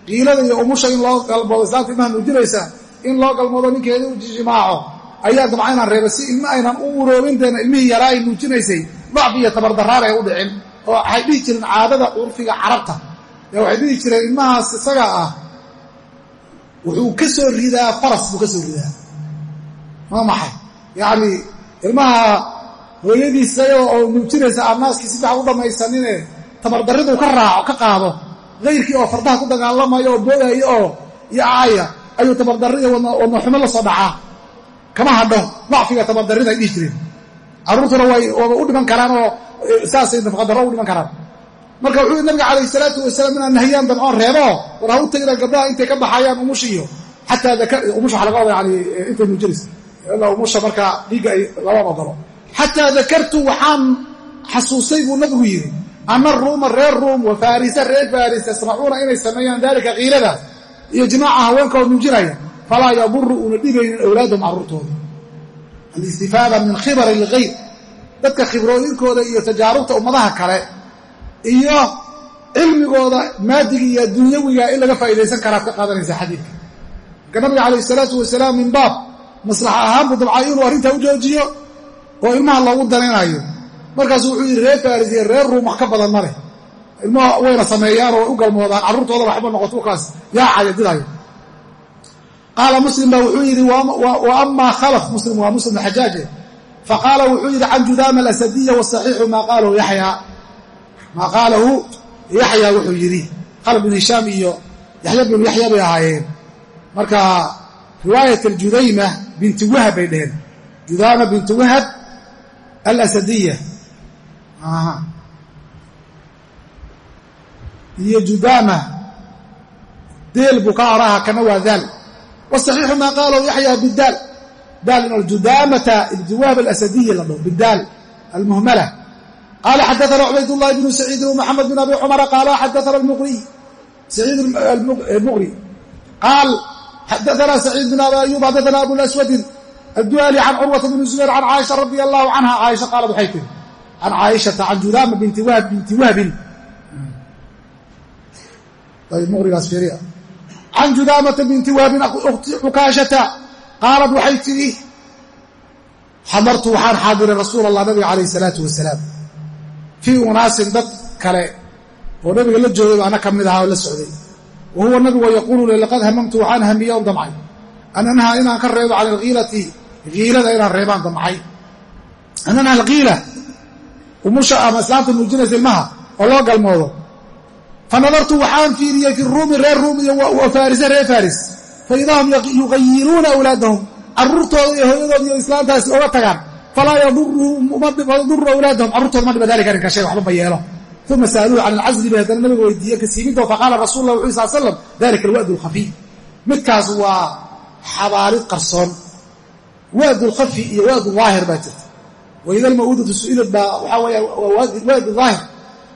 giilada iyo umusha in loo galmoodo islaamta ilmaha nuujinaysa in loo galmoodo ninkeeda u jimaaco ayaa dabca inaan reebo si ilma aynan u uroobin deena ilmihii yaraa ay nuujinaysay dacfi iyo tabardaraar ay u dhicin oo waxay dhihi jireen caadada curfiga carabta. Ee waxay dhihi jireen ilmahaas isaga ah wuxuu ka soo ridaa faras buu ka soo ridaa. Ma maxay? Yacni ilmaha hooyadiisa oo nuujinaysa aan naaskii si fiican u dhammaysanine tabardarriduu ka raaco ka qaado kayrkii oo fardaha ku dagaalamayo oo boodayo oo iyo aaya ayuu tabardarri iyo wadnaxumo la soo dhacaa. Kama hadho dacfiga tabardarrida ay dhihi jireen carruurtuna way waaba u dhiman karaan oo saasay nafaqadarro u dhiman karaan. Marka wuxuu nabiga calayh salaatu wasalaam inaan nahiyaan damcoon reebo war ha u tagina gabdhaha intay ka baxayaan umushiyo xataa umusha waxa laga wada yani intay nuujinaysa ilaa umusha markaa dhiigga ay lama ogolo xataa dakartu waxaan xasuusay buu nabigu yidhi ana ruuma reer ruum wa farisa reer faris yasnacuuna inay sameeyaan dalika kiiladaas iyo jimaaca haweenkoo nuujinaya falaa yaduru uuna dhibaynin awlaadahum carruurtooda alistifaada min khibari lgayr dadka khibrooyinkooda iyo tajaarubta ummadaha kale iyo cilmigooda maadiga iyo dunyawiga in laga faa'idaysan karaad ka qaadanaysa xadiidka marka nabiga calayh isalaatu wasalaam min baab maslaxa ahaan buu dabcay inuu arrintaa u joojiyo oo ilmaha loogu danaynayo markaasu wuxuu yidhi reer faris iyo reer ruum wax ka badan ma leh ilmaha wayna sameeyaan oo way u galmoodaan carruurtooda waxba noqoto kaas yaacaya didayo qaala muslim baa wuxuu yidhi wa amaa khalaf muslim waa muslim xajaaje. Faqaala wuxuu yidhi can judaama alasadiya wasaxiixu maa qaalahu yaxyaa maa qaalahu yaxya wuxuu yidhi khalaf bin hishaam iyo yaxya binu yaxya bay ahaayeen. Marka riwaayat aljudayma binti wahab bay dheheen judaama binti wahab alasadiya. Iyo judaama deel buu kana waa daal wsaxiixu maa qaalahu yaxya bidaal daal in aljudaamata ibni wahab alasadiyi la dhaho bidaal almuhmala qaala xadaana cubaydاllahi bnu saciidin wmaxamed bin abi cumara qaala xadaana muqri qaal xadaana saciid bin abi ayub xadaana abulaswadin adduali can curwata bni zubayr can caaisha radia allahu canha caaisha qaalad waxay tiri can caaishata can judaama binti wahb binti wahbin can judaamata binti wahbin ukhti xukaashata qaalad waxay tidhi xadartu waxaan xaadiray rasuul allah nabiga calayh isalaatu wasalaam fii unaasin dad kale oo nabiga la joogay baana ka mid ahaa oo la socday wa huwa nabigu yaquulu li laqad hamamtu waxaan hamiye on damcay an anhaa inaan ka reebo cala alkiilati kiilada inaan reebaan damcay an anha alkiila oo loo galmoodo fanadartu waxaan fiiriyey fi ruumi reer ruum iyo wa farise reer faris faidahum yuqayiluuna awlaadahum carruurtooda iyo hooyadooda iyo islaamtaasi oga tagaan falaa yaduru awlaadahum carruurtooda ma dhiba dalika arrinka shay waxba ma yeelo uma sa'aluuhu can alcasli bay haddana nabiga weydiiye kasiimidoo faqaala rasul lah wuxu sal slam dalika alwa'du alkhafiy midkaas waa xabaalid qarsoon wa'du lkhafi iyo wa'du daahir baa jirta waida almawudatu su'ilad baa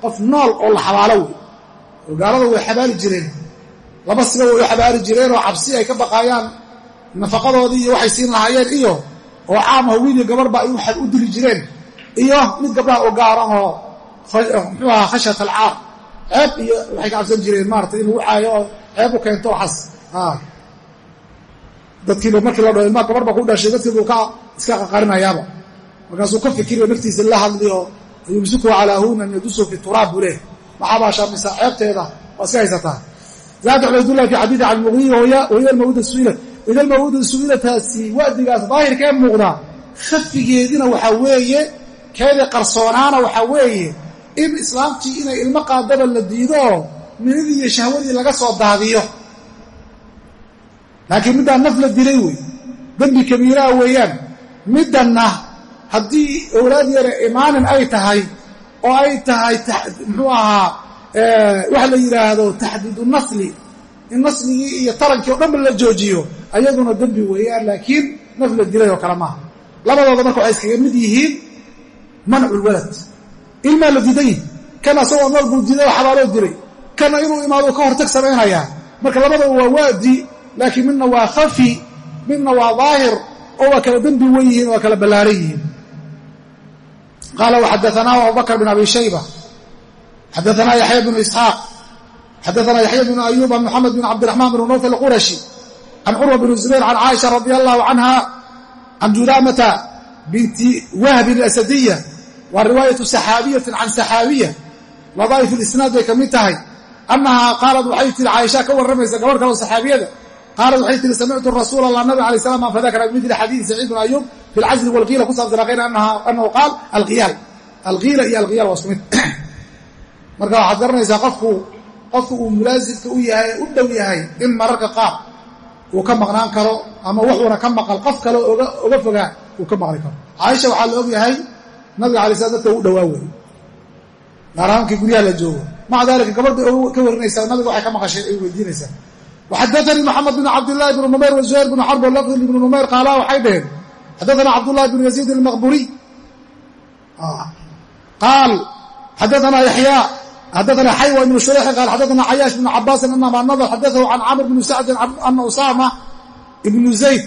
waxaa oo gaalada way xabaali jireen. Laba siba way u xabaali jireen oo cabsi ay ka baqaayaan. Nafaqadoodii iyo waxay siin lahaayeen iyo oo caamaho wiil iyo gabarhba ay u dili jireen. Iyo mid gabdhaha oo gaaranoo muxuu ahaa khashyat alcaar ceeb iyo waxay ka cabsan jireen maarata in lagu caayo oo ceeb u keento waxas dadkiiba markii la dhaho ilmaa gabar ba ku dhashay dadkiibuu ka iska qaqarinayaaba markaasuu ka fikiriyo naftiisa la hadliyo yumsiku calaa hunan yadusu fi turaab buu leeh maxaabaa shaamisa ceebteeda waa iska haysataa. Zaada cubaydullah fi xadiidi can muqriyi wahiya almawuda su'ilat ida almawuda su'ilataasi wa'digaas daahirkee muuqdaa khafigeedina waxaa weeye keedii qarsoonaana waxaa weeye in islaamtii inay ilmo qaadaba la diido oo minidii iyo shahwadii laga soo daadiyo. Laakiin middaan naf la dilay wey. Dembi kabiiraha weeyaan. Middanna haddii owlaad yare imaanin ay tahay oo ay tahay muxuu ahaa waxa la yidhaahdo taxdiidu nasli. In nasligii iyo tarankii o dhanba la joojiyo ayaduna dembi weeyaan laakiin naf la dilay oo kale maaha. Labadooda marka waxay iskaga mid yihiin mancu lwalad ilmaa la diidan yihi kan asagoo nool buu diiday oo xabaaloo dilay. Kana inuu imaado ka hortag samaynayaa marka labadaba waa waadi laakiin midna waa khafi midna waa daahir oo waa kala dembi wen yihiin waa kala ballaaran yihiin qaala waxadaanaahu abubakr bn abi shayba xadaanaa yaxya bnu isxaaq xadaanaa yaxya bnu ayuba moxamed bn cabdiraxmaan bn nawfal qurashi can curwa bn zubayr can caaisha radi allahu canha can judaamata binti wahbin asadiya waa riwaayatu saxaabiyatin can saxaabiya ladaa'if lisnaad bay ka mid tahay annahaa qaalad waxay tihi caaisha ka warramaysa gabadh kaleo saxaabiyada qaalad waxay tihi samictu rasuula allah nabi alay slam fadakara bimidli xadiidi saciid bn ayub fi lcazli walqiila ku saabsanaa hayr anahu qaal alqiyaal alqiila iyo alqiyaal waa isku mid marka waxaad garanaysaa qofku qofku uu mulaasimka u yahay u dhow yahay in mararka qaar uu ka maqnaan karo ama wuxuuna ka maqal qof kale oga fogaa uu ka maqli karo caaisha waxaa la og yahay nabiga alay slam dadka u dhowaa wey gaar ahaan guryaha la joogo maca dalika gabadha ka warinaysaa nabiga waxay ka maqashay ay weydiinaysaa waxadaanii maxamed bin cabdillahi bn numayr wazuhayr bn xarb lafdi ibn numayr qaala waxay dhaheen xadaana cabdullahi bn yaziid almaqburiy qaal xadaana yaxyaa xadaana xaywa ibnu shurayxi qaal xadaana cayaash bn cabaasin anama nadar xadaahu can camr bni sacdin ana usaama ibnu zayd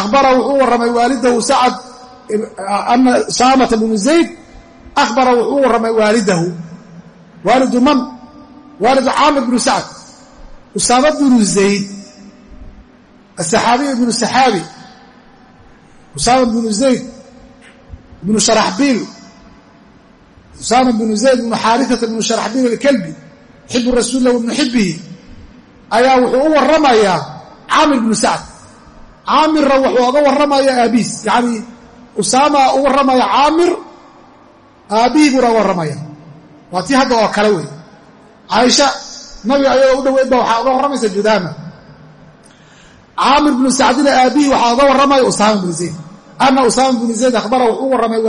ahbara wuxuu warramay waalidahu sacad ana usaamata bnu zayd ahbara wuxuu warramay waalidahu waalidu man waalidu caamir bnu sacd usaama bnu zayd asaxaabiy ibnu saxaabi usaama bnu zayd ibnu sharaxbiil usaama bnu zayd ibnu xaariata bnu sharaxbiil alkalbi xibu rasuulilah ibnu xibihi ayaa wuxuu u warramayaa caamir bnu sacd. Caamirna wuxuu oga warramaya aabiis yacni usaama u warramaya caamir aabbihii buuna warramaya waa tii hadda oo kale wey caaisha nabiga ayadoo u dhoweyd ba waxaa oga warramaysa judaama. Caamir bnu sacdina aabbihii waxaa oga warramaya usaama bnu zayd. Ana usaama bnu zayd akhbara wuxuu u warramay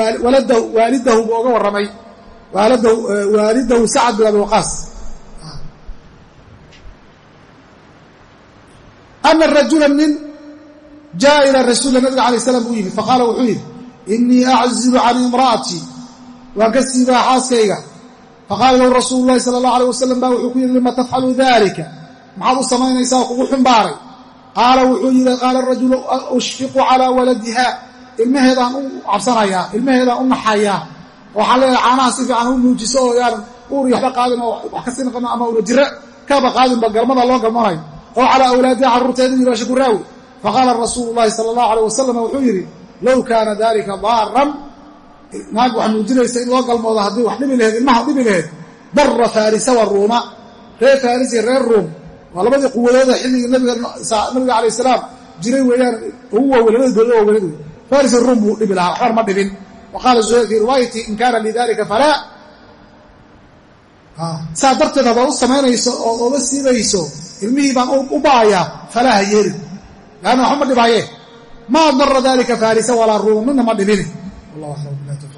waalidahu buu oga warramay waalidahu sacad bin abi waqaas rajula nin jaa ila rasuuli nabiga alay slam buu yimid faqaala wuxuu yidhi inii aczilu can imra'atii waan ka siibaa xaaskayga faqaala lahu rasuulu lahi sala allah alay wasalam ba wuxuu ku yidhi lima tafcalu dalika maxaad u samaynaysaa oo kugu xumbaaray qaala wuxuu yidhi qaala rajulu ushfiqu calaa waladiha ilmaheedaan u cabsanayaa ilmaheedaan u naxayaa waxaa leedahay caanaha si fiican u muujiso oo yaanan uur iyo waxba qaadin oo wax ka sii naqano ama una jiro kaba qaadinba galmada loo galmanayo oo calaa awlaadiha carruurteeda yiraasha ku raawi faqaala rasuulu llahi sala allahu aleyh wasalam wuxuu yidhi low kaana dalika daaran naag wax muujinaysa in loo galmoodo haddii wax dhibi laheed ilmaha dhibi laheed darra farisa wa ruuma. Reer faris iyo reer ruum. Waa labadii quwadooda xilligii nabiga calayh salaam jiray weeyaan ugu waaweyn labadii dowladda waaweynad wey ruum buu dhibi lahaa. Waxbar ma dhibin. Wa qaala zuhayr fii riwaayati in kaana lidalika falaa. Saa darteed haddaad u samaynayso oo oga siibayso ilmihii baan u ba'ayaa falaa ha yeelin. Laanna waxba ma dhibaaye. Maa dara dalika farisa walaa ruuma midna ma dhibin wallah alam. bilah tawfiq